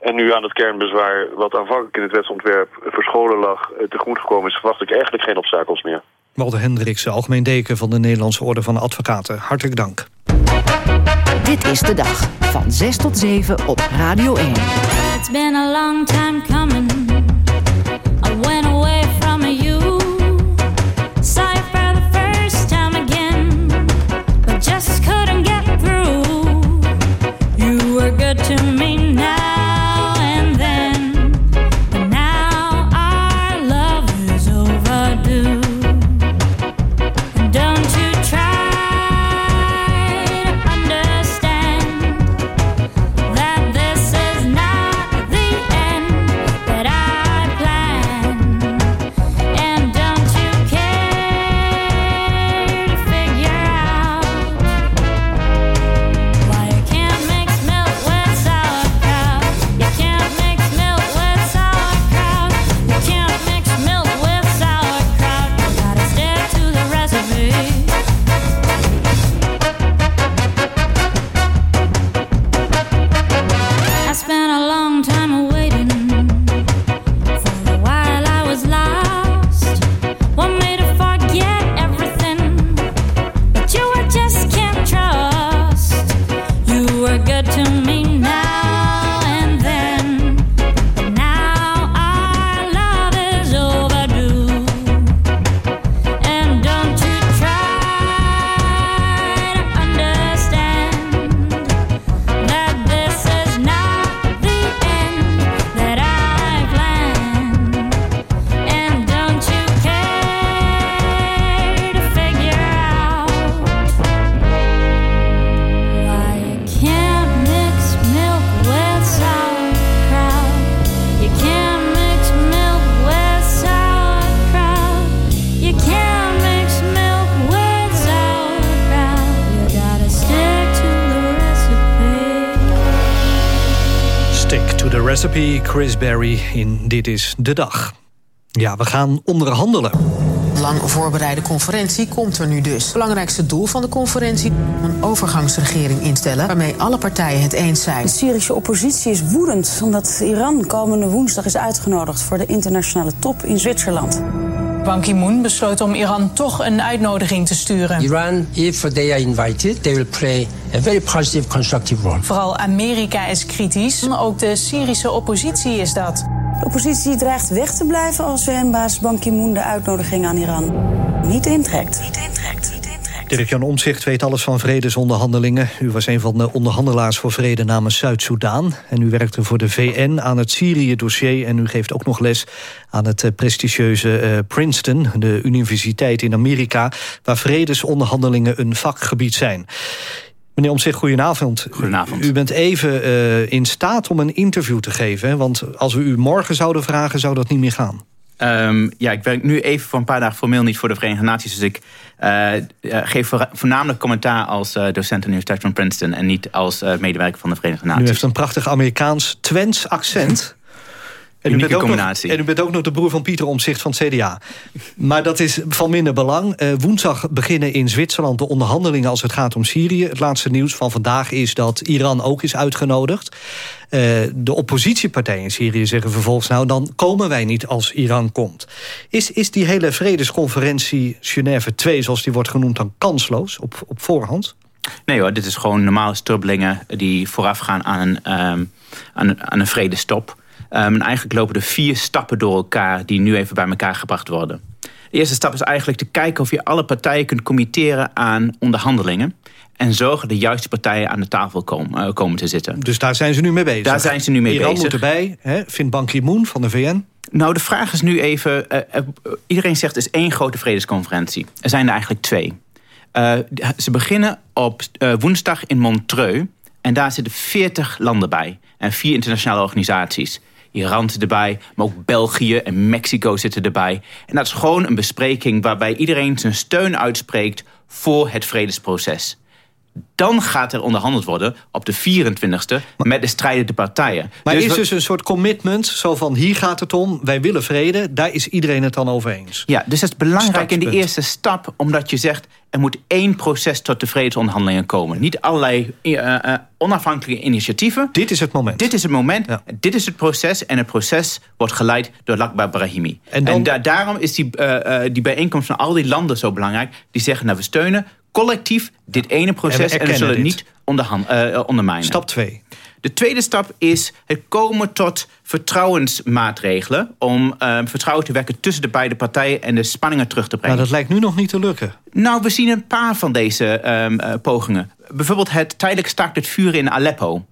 En nu aan het kernbezwaar, wat aanvankelijk in het wetsontwerp verscholen lag, uh, tegemoet gekomen is, verwacht ik eigenlijk geen obstakels meer. Walter Hendricks, algemeen deken van de Nederlandse Orde van Advocaten. Hartelijk dank. Dit is de dag van 6 tot 7 op Radio 1. It's been a long time coming. Chris Berry in Dit is de Dag. Ja, we gaan onderhandelen. Lang voorbereide conferentie komt er nu dus. Het belangrijkste doel van de conferentie: een overgangsregering instellen waarmee alle partijen het eens zijn. De Syrische oppositie is woedend omdat Iran komende woensdag is uitgenodigd voor de internationale top in Zwitserland. Ban Ki-moon besloot om Iran toch een uitnodiging te sturen. Iran, if they are invited, they will play a very positive, constructive role. Vooral Amerika is kritisch, ook de Syrische oppositie is dat. De oppositie dreigt weg te blijven als VN-baas Ban Ki-moon de uitnodiging aan Iran niet intrekt. Dirk-Jan Omtzigt weet alles van vredesonderhandelingen. U was een van de onderhandelaars voor vrede namens Zuid-Soedan. En u werkte voor de VN aan het Syrië-dossier... en u geeft ook nog les aan het eh, prestigieuze eh, Princeton... de universiteit in Amerika... waar vredesonderhandelingen een vakgebied zijn. Meneer Omtzigt, goedenavond. Goedenavond. U bent even uh, in staat om een interview te geven. Hè? Want als we u morgen zouden vragen, zou dat niet meer gaan. Um, ja, ik werk nu even voor een paar dagen formeel niet voor de Verenigde Naties. Dus ik uh, uh, geef voor, voornamelijk commentaar als uh, docent aan de Universiteit van Princeton... en niet als medewerker van de Verenigde Naties. U heeft een prachtig Amerikaans Twents accent. En u, bent ook nog, en u bent ook nog de broer van Pieter Omzicht van het CDA. Maar dat is van minder belang. Uh, woensdag beginnen in Zwitserland de onderhandelingen als het gaat om Syrië. Het laatste nieuws van vandaag is dat Iran ook is uitgenodigd. Uh, de oppositiepartijen in Syrië zeggen vervolgens... nou, dan komen wij niet als Iran komt. Is, is die hele vredesconferentie Genève 2, zoals die wordt genoemd... dan kansloos op, op voorhand? Nee hoor, dit is gewoon normale strubbelingen... die voorafgaan aan een, um, aan, aan een vredestop... Um, en eigenlijk lopen er vier stappen door elkaar die nu even bij elkaar gebracht worden. De eerste stap is eigenlijk te kijken of je alle partijen kunt committeren aan onderhandelingen. En zorgen de juiste partijen aan de tafel komen, uh, komen te zitten. Dus daar zijn ze nu mee bezig? Daar zijn ze nu mee Iran bezig. moet erbij, hè? vindt Ban Ki-moon van de VN? Nou, de vraag is nu even... Uh, uh, iedereen zegt het is één grote vredesconferentie. Er zijn er eigenlijk twee. ze beginnen op woensdag in Montreux En daar zitten 40 landen bij. En vier internationale organisaties. Iran zit erbij, maar ook België en Mexico zitten erbij. En dat is gewoon een bespreking waarbij iedereen zijn steun uitspreekt voor het vredesproces. Dan gaat er onderhandeld worden op de 24e met de strijdende partijen. Maar Dus is dus een soort commitment, zo van hier gaat het om, wij willen vrede, daar is iedereen het dan over eens. Ja, dus dat is belangrijk in de eerste stap... omdat je zegt, er moet één proces tot de vredesonderhandelingen komen. Niet allerlei eh, eh, onafhankelijke initiatieven. Dit is het moment. Dit is het moment, dit is het proces... en het proces wordt geleid door Lakbar Brahimi. En En, dan- da- daarom is die, eh, die bijeenkomst van al die landen zo belangrijk. Die zeggen, nou, we steunen collectief dit ene proces... en we, erkennen zullen dit. niet onderhan- eh, ondermijnen. Stap 2. De tweede stap is het komen tot vertrouwensmaatregelen... om eh, vertrouwen te wekken tussen de beide partijen... en de spanningen terug te brengen. Nou, dat lijkt nu nog niet te lukken. Nou, we zien een paar van deze ehm, eh, pogingen. Bijvoorbeeld het tijdelijk staakt het vuren in Aleppo.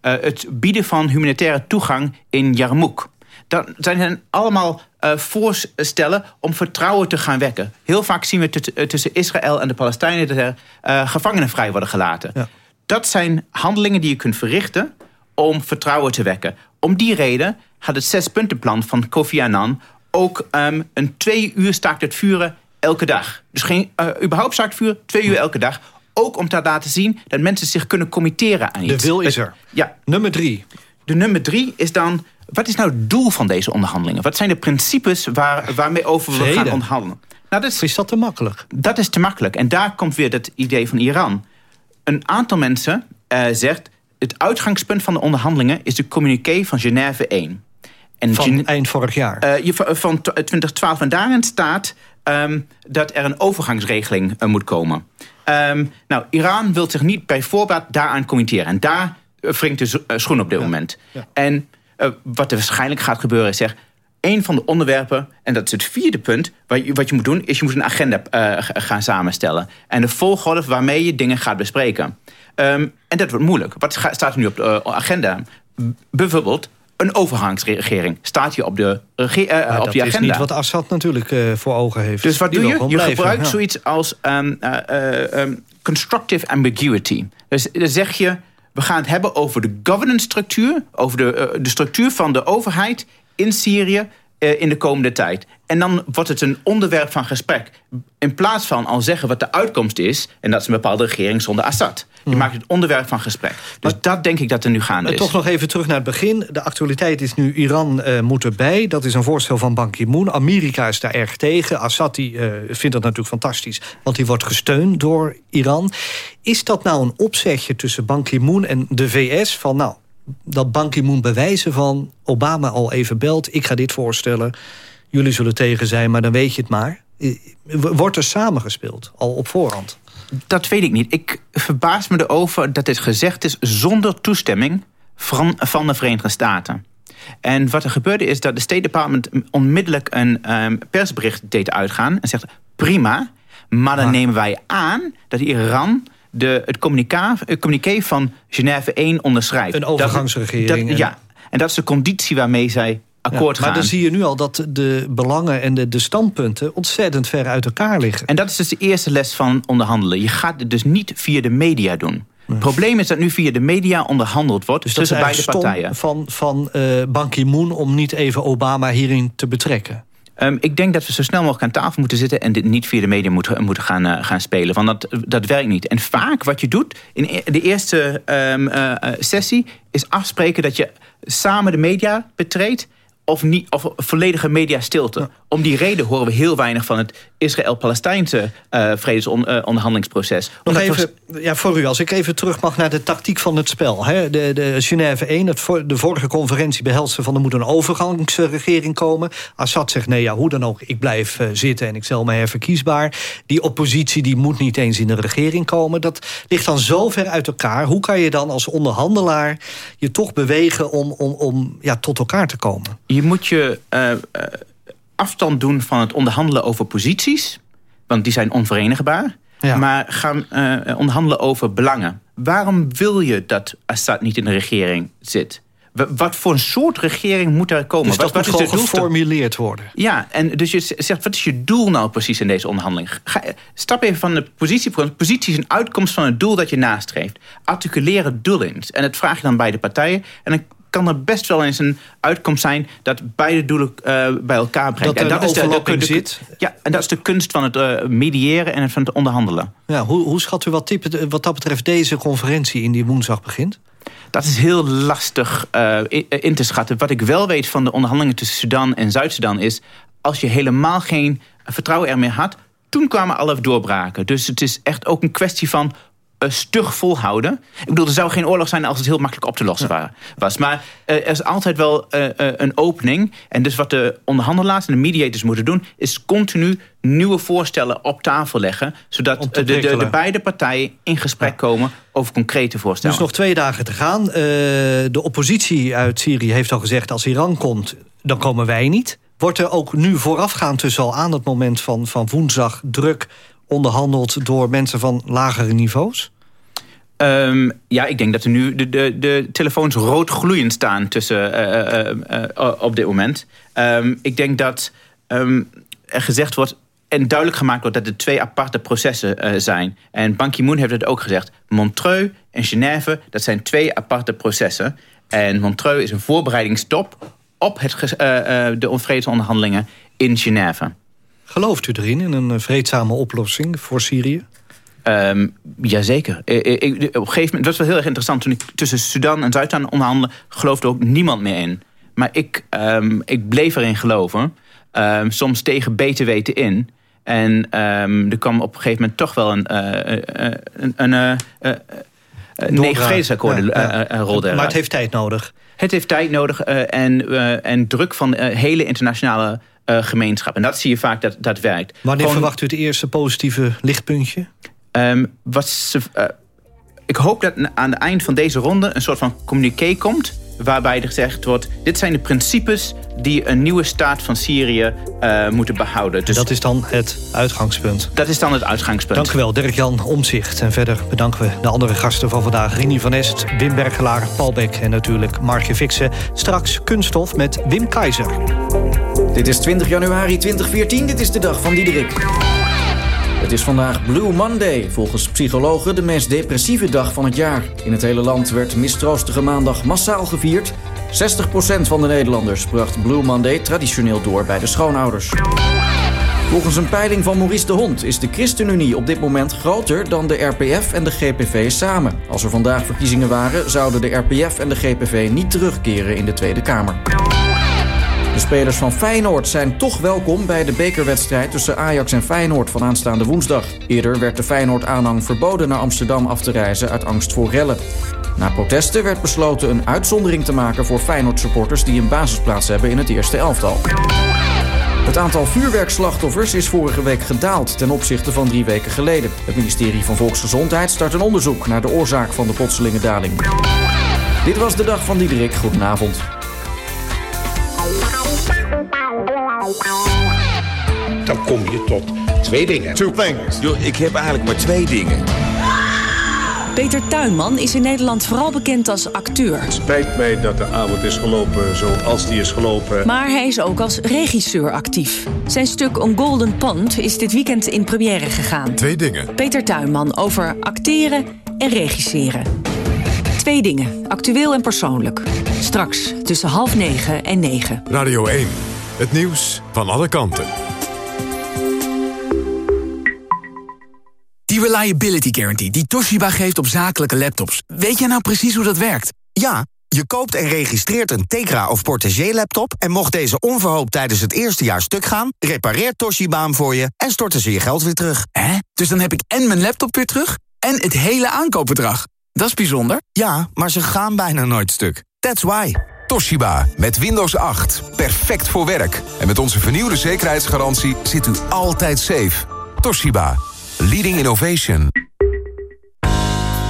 Eh, het bieden van humanitaire toegang in Jarmouk. Dat zijn allemaal eh, voorstellen om vertrouwen te gaan wekken. Heel vaak zien we tussen Israël en de Palestijnen... dat er eh, gevangenen vrij worden gelaten. Dat zijn handelingen die je kunt verrichten om vertrouwen te wekken. Om die reden had het zespuntenplan van Kofi Annan... ook ehm, een twee uur staakt het vuren elke dag. Dus geen eh, überhaupt staakt vuren, twee uur elke dag. Ook om te laten zien dat mensen zich kunnen committeren aan De iets. wil is er. Ja. Nummer drie. De nummer drie is dan... Wat is nou het doel van deze onderhandelingen? Wat zijn de principes waar, waarmee over we Vrede. gaan onderhandelen? Nou, dat is, is dat te makkelijk? Dat is te makkelijk. En daar komt weer het idee van Iran. Een aantal mensen eh, zegt... het uitgangspunt van de onderhandelingen... is de communiqué van Genève 1. En Van eind vorig jaar. je, van van 2012. En daarin staat ehm, dat er een overgangsregeling moet komen. Ehm, nou, Iran wil zich niet bij voorbaat daaraan committeren. En daar wringt de schoen op dit moment. En eh, wat er waarschijnlijk gaat gebeuren is... Zeg, een van de onderwerpen, en dat is het vierde punt... Wat je, wat je moet doen, is je moet een agenda eh, gaan samenstellen. En de volgorde waarmee je dingen gaat bespreken. Ehm, en dat wordt moeilijk. Wat ga- staat er nu op de eh, agenda? B- bijvoorbeeld een overgangsregering. Staat hier op, de, rege- eh, Maar op dat die is agenda. niet wat Assad natuurlijk voor ogen heeft. Dus wat Die doe je? Je blijven, gebruikt ja. zoiets als ehm, eh, eh, ehm, constructive ambiguity. Dus dan zeg je, we gaan het hebben over de governance structuur... over de, eh, de structuur van de overheid in Syrië in de komende tijd. En dan wordt het een onderwerp van gesprek. In plaats van al zeggen wat de uitkomst is... en dat is een bepaalde regering zonder Assad. Je maakt het onderwerp van gesprek. Dus dat denk ik dat er nu gaande is. toch nog even terug naar het begin. De actualiteit is nu Iran eh, moet erbij. Dat is een voorstel van Ban Ki-moon. Amerika is daar erg tegen. Assad die, eh, vindt dat natuurlijk fantastisch. Want die wordt gesteund door Iran. Is dat nou een opzetje tussen Ban Ki-moon en de VS? Van nou, dat Ban Ki-moon bewijzen van... Obama al even belt, ik ga dit voorstellen. Jullie zullen tegen zijn, maar dan weet je het maar. Eh, Wordt er samengespeeld, al op voorhand? Dat weet ik niet. Ik verbaas me erover dat dit gezegd is zonder toestemming van, van de Verenigde Staten. En wat er gebeurde is dat de State Department onmiddellijk een ehm, persbericht deed uitgaan en zegt prima, maar dan nemen wij aan dat Iran de, het communiqué van Genève 1 onderschrijft. Een overgangsregering Dat, en- dat, ja, en dat is de conditie waarmee zij akkoord Ja, maar gaan. dan zie je nu al dat de belangen en de, de standpunten ontzettend ver uit elkaar liggen. En dat is dus de eerste les van onderhandelen. Je gaat het dus niet via de media doen. Het probleem is dat nu via de media onderhandeld wordt Dus tussen beide partijen. van, van eh, Ban Ki-moon om niet even Obama hierin te betrekken. Ehm, ik denk dat we zo snel mogelijk aan tafel moeten zitten... en dit niet via de media moeten, moeten gaan, eh, gaan spelen. Want dat, dat werkt niet. En vaak wat je doet in e- de eerste ehm, eh, eh, sessie... is afspreken dat je samen de media betreedt... of, niet, of volledige mediastilte. Om die reden horen we heel weinig van het Israël-Palestijnse eh vredesonderhandelingsproces. Nog we- even, ja, voor u, als ik even terug mag naar de tactiek van het spel. Hè. De, de Genève 1, het voor, de vorige conferentie behelste van... er moet een overgangsregering komen. Assad zegt, nee, ja, hoe dan ook, ik blijf eh, zitten... en ik stel me herverkiesbaar. Die oppositie die moet niet eens in de regering komen. Dat ligt dan zo ver uit elkaar. Hoe kan je dan als onderhandelaar je toch bewegen... om, om, om ja, tot elkaar te komen? Je moet je eh, eh, afstand doen van het onderhandelen over posities. Want die zijn onverenigbaar. Maar gaan eh, onderhandelen over belangen. Waarom wil je dat Assad niet in de regering zit? wat voor een soort regering moet er komen? Dus wat, dat wat moet is gewoon doelstelling? geformuleerd worden. Ja, en dus je zegt, wat is je doel nou precies in deze onderhandeling? Ga, stap even van de positie. Positie is een uitkomst van het doel dat je nastreeft. Articuleer het doel eens. En dat vraag je dan bij de partijen. En dan kan er best wel eens een uitkomst zijn... dat beide doelen uh, bij elkaar brengt. Dat er en dat is de, de, overlapping de- zit. Ja, en dat is de kunst van het uh, mediëren en van het onderhandelen. Ja, hoe, hoe schat u wat, type, wat dat betreft deze conferentie in die woensdag begint? Dat is heel lastig uh, in te schatten. Wat ik wel weet van de onderhandelingen tussen Sudan en Zuid-Sudan is... als je helemaal geen vertrouwen er meer had... toen kwamen alle doorbraken. Dus het is echt ook een kwestie van uh, stug volhouden. Ik bedoel, er zou geen oorlog zijn als het heel makkelijk op te lossen ja. was. Maar uh, er is altijd wel uh, een opening. En dus wat de onderhandelaars en de mediators moeten doen... is continu nieuwe voorstellen op tafel leggen... zodat de, de, de, beide partijen in gesprek ja. komen over concrete voorstellen. Dus nog twee dagen te gaan. de oppositie uit Syrië heeft al gezegd... als Iran komt, dan komen wij niet. Wordt er ook nu voorafgaand dus al aan het moment van, van woensdag... druk onderhandeld door mensen van lagere niveaus? Um, ja, ik denk dat er nu de, de, de telefoons rood gloeiend staan tussen, uh, uh, uh, op dit moment. Um, ik denk dat um, er gezegd wordt en duidelijk gemaakt wordt dat het twee aparte processen zijn. En Ban Ki-moon heeft het ook gezegd. Montreux en Genève, dat zijn twee aparte processen. En Montreux is een voorbereidingstop op het, de onvredesonderhandelingen in Genève. Gelooft u erin, in een vreedzame oplossing voor Syrië? Um, jazeker. Ik, ik, op een gegeven moment, dat was wel heel erg interessant... toen ik tussen Sudan en Zuid-Sudan onderhandelde... geloofde ook niemand meer in. Maar ik, um, ik bleef erin geloven. Um, soms tegen beter weten in. En er kwam op een gegeven moment toch wel een... Uh, een, een uh, uh, negen vredesakkoorden ja, ja. rolde Maar het heeft tijd nodig. Het heeft tijd nodig en, en druk van hele internationale gemeenschap. En dat zie je vaak dat dat werkt. Wanneer Gewoon, verwacht u het eerste positieve lichtpuntje? Um, wat ze, uh, ik hoop dat aan het eind van deze ronde een soort van communiqué komt... waarbij er gezegd wordt... dit zijn de principes die een nieuwe staat van Syrië uh, moeten behouden. Dus dat is dan het uitgangspunt? Dat is dan het uitgangspunt. Dank u wel, Dirk-Jan Omzicht. En verder bedanken we de andere gasten van vandaag. Rini van Est, Wim Bergelaar, Paul Beck en natuurlijk Markje Fixen. Straks kunststof met Wim Keizer. Dit is 20 januari 2014, dit is de dag van Diederik. Het is vandaag Blue Monday, volgens psychologen de meest depressieve dag van het jaar. In het hele land werd mistroostige maandag massaal gevierd. 60% van de Nederlanders bracht Blue Monday traditioneel door bij de schoonouders. Volgens een peiling van Maurice de Hond is de ChristenUnie op dit moment groter dan de RPF en de GPV samen. Als er vandaag verkiezingen waren, zouden de RPF en de GPV niet terugkeren in de Tweede Kamer. De spelers van Feyenoord zijn toch welkom bij de bekerwedstrijd tussen Ajax en Feyenoord van aanstaande woensdag. Eerder werd de Feyenoord-aanhang verboden naar Amsterdam af te reizen uit angst voor rellen. Na protesten werd besloten een uitzondering te maken voor Feyenoord-supporters die een basisplaats hebben in het eerste elftal. Het aantal vuurwerkslachtoffers is vorige week gedaald ten opzichte van drie weken geleden. Het ministerie van Volksgezondheid start een onderzoek naar de oorzaak van de plotselinge daling. Dit was de dag van Diederik. Goedenavond. Dan kom je tot twee dingen. Two things. Yo, ik heb eigenlijk maar twee dingen. Peter Tuinman is in Nederland vooral bekend als acteur. Het spijt mij dat de avond is gelopen zoals die is gelopen. Maar hij is ook als regisseur actief. Zijn stuk On Golden Pond is dit weekend in première gegaan. Twee dingen. Peter Tuinman over acteren en regisseren. Twee dingen, actueel en persoonlijk. Straks tussen half negen en negen. Radio 1. Het nieuws van alle kanten. Die Reliability Guarantee die Toshiba geeft op zakelijke laptops. Weet jij nou precies hoe dat werkt? Ja, je koopt en registreert een Tegra of Portagee laptop... en mocht deze onverhoopt tijdens het eerste jaar stuk gaan... repareert Toshiba hem voor je en storten ze je geld weer terug. Hè? Dus dan heb ik en mijn laptop weer terug en het hele aankoopbedrag. Dat is bijzonder. Ja, maar ze gaan bijna nooit stuk. That's why. Toshiba, met Windows 8. Perfect voor werk. En met onze vernieuwde zekerheidsgarantie zit u altijd safe. Toshiba, leading innovation.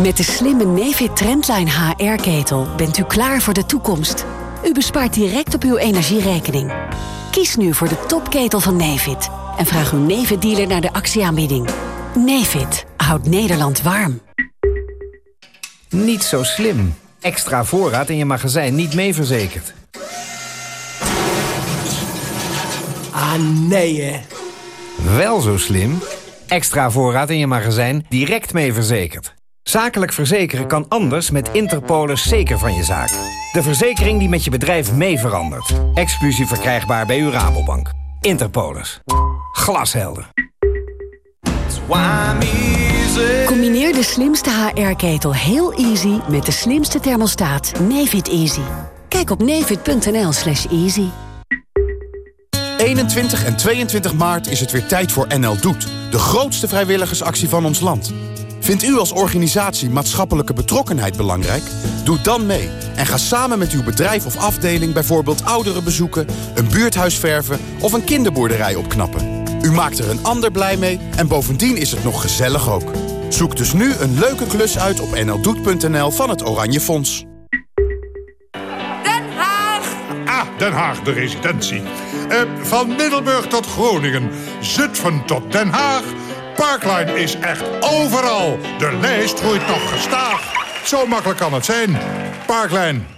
Met de slimme Nefit Trendline HR-ketel bent u klaar voor de toekomst. U bespaart direct op uw energierekening. Kies nu voor de topketel van Nefit en vraag uw Nefit-dealer naar de actieaanbieding. Nefit houdt Nederland warm. Niet zo slim. Extra voorraad in je magazijn niet mee verzekerd. Ah, nee hè. Wel zo slim. Extra voorraad in je magazijn direct mee verzekerd. Zakelijk verzekeren kan anders met Interpolis zeker van je zaak. De verzekering die met je bedrijf mee verandert. Exclusief verkrijgbaar bij uw Rabobank. Interpolis. Glashelder. Combineer de slimste HR-ketel heel easy met de slimste thermostaat Nefit Easy. Kijk op nefit.nl slash easy. 21 en 22 maart is het weer tijd voor NL Doet. De grootste vrijwilligersactie van ons land. Vindt u als organisatie maatschappelijke betrokkenheid belangrijk? Doe dan mee en ga samen met uw bedrijf of afdeling... bijvoorbeeld ouderen bezoeken, een buurthuis verven... of een kinderboerderij opknappen. U maakt er een ander blij mee en bovendien is het nog gezellig ook. Zoek dus nu een leuke klus uit op nldoet.nl van het Oranje Fonds. Den Haag! Ah, Den Haag, de residentie. Eh, van Middelburg tot Groningen, Zutphen tot Den Haag... Parkline is echt overal. De lijst groeit nog gestaag. Zo makkelijk kan het zijn. Parkline.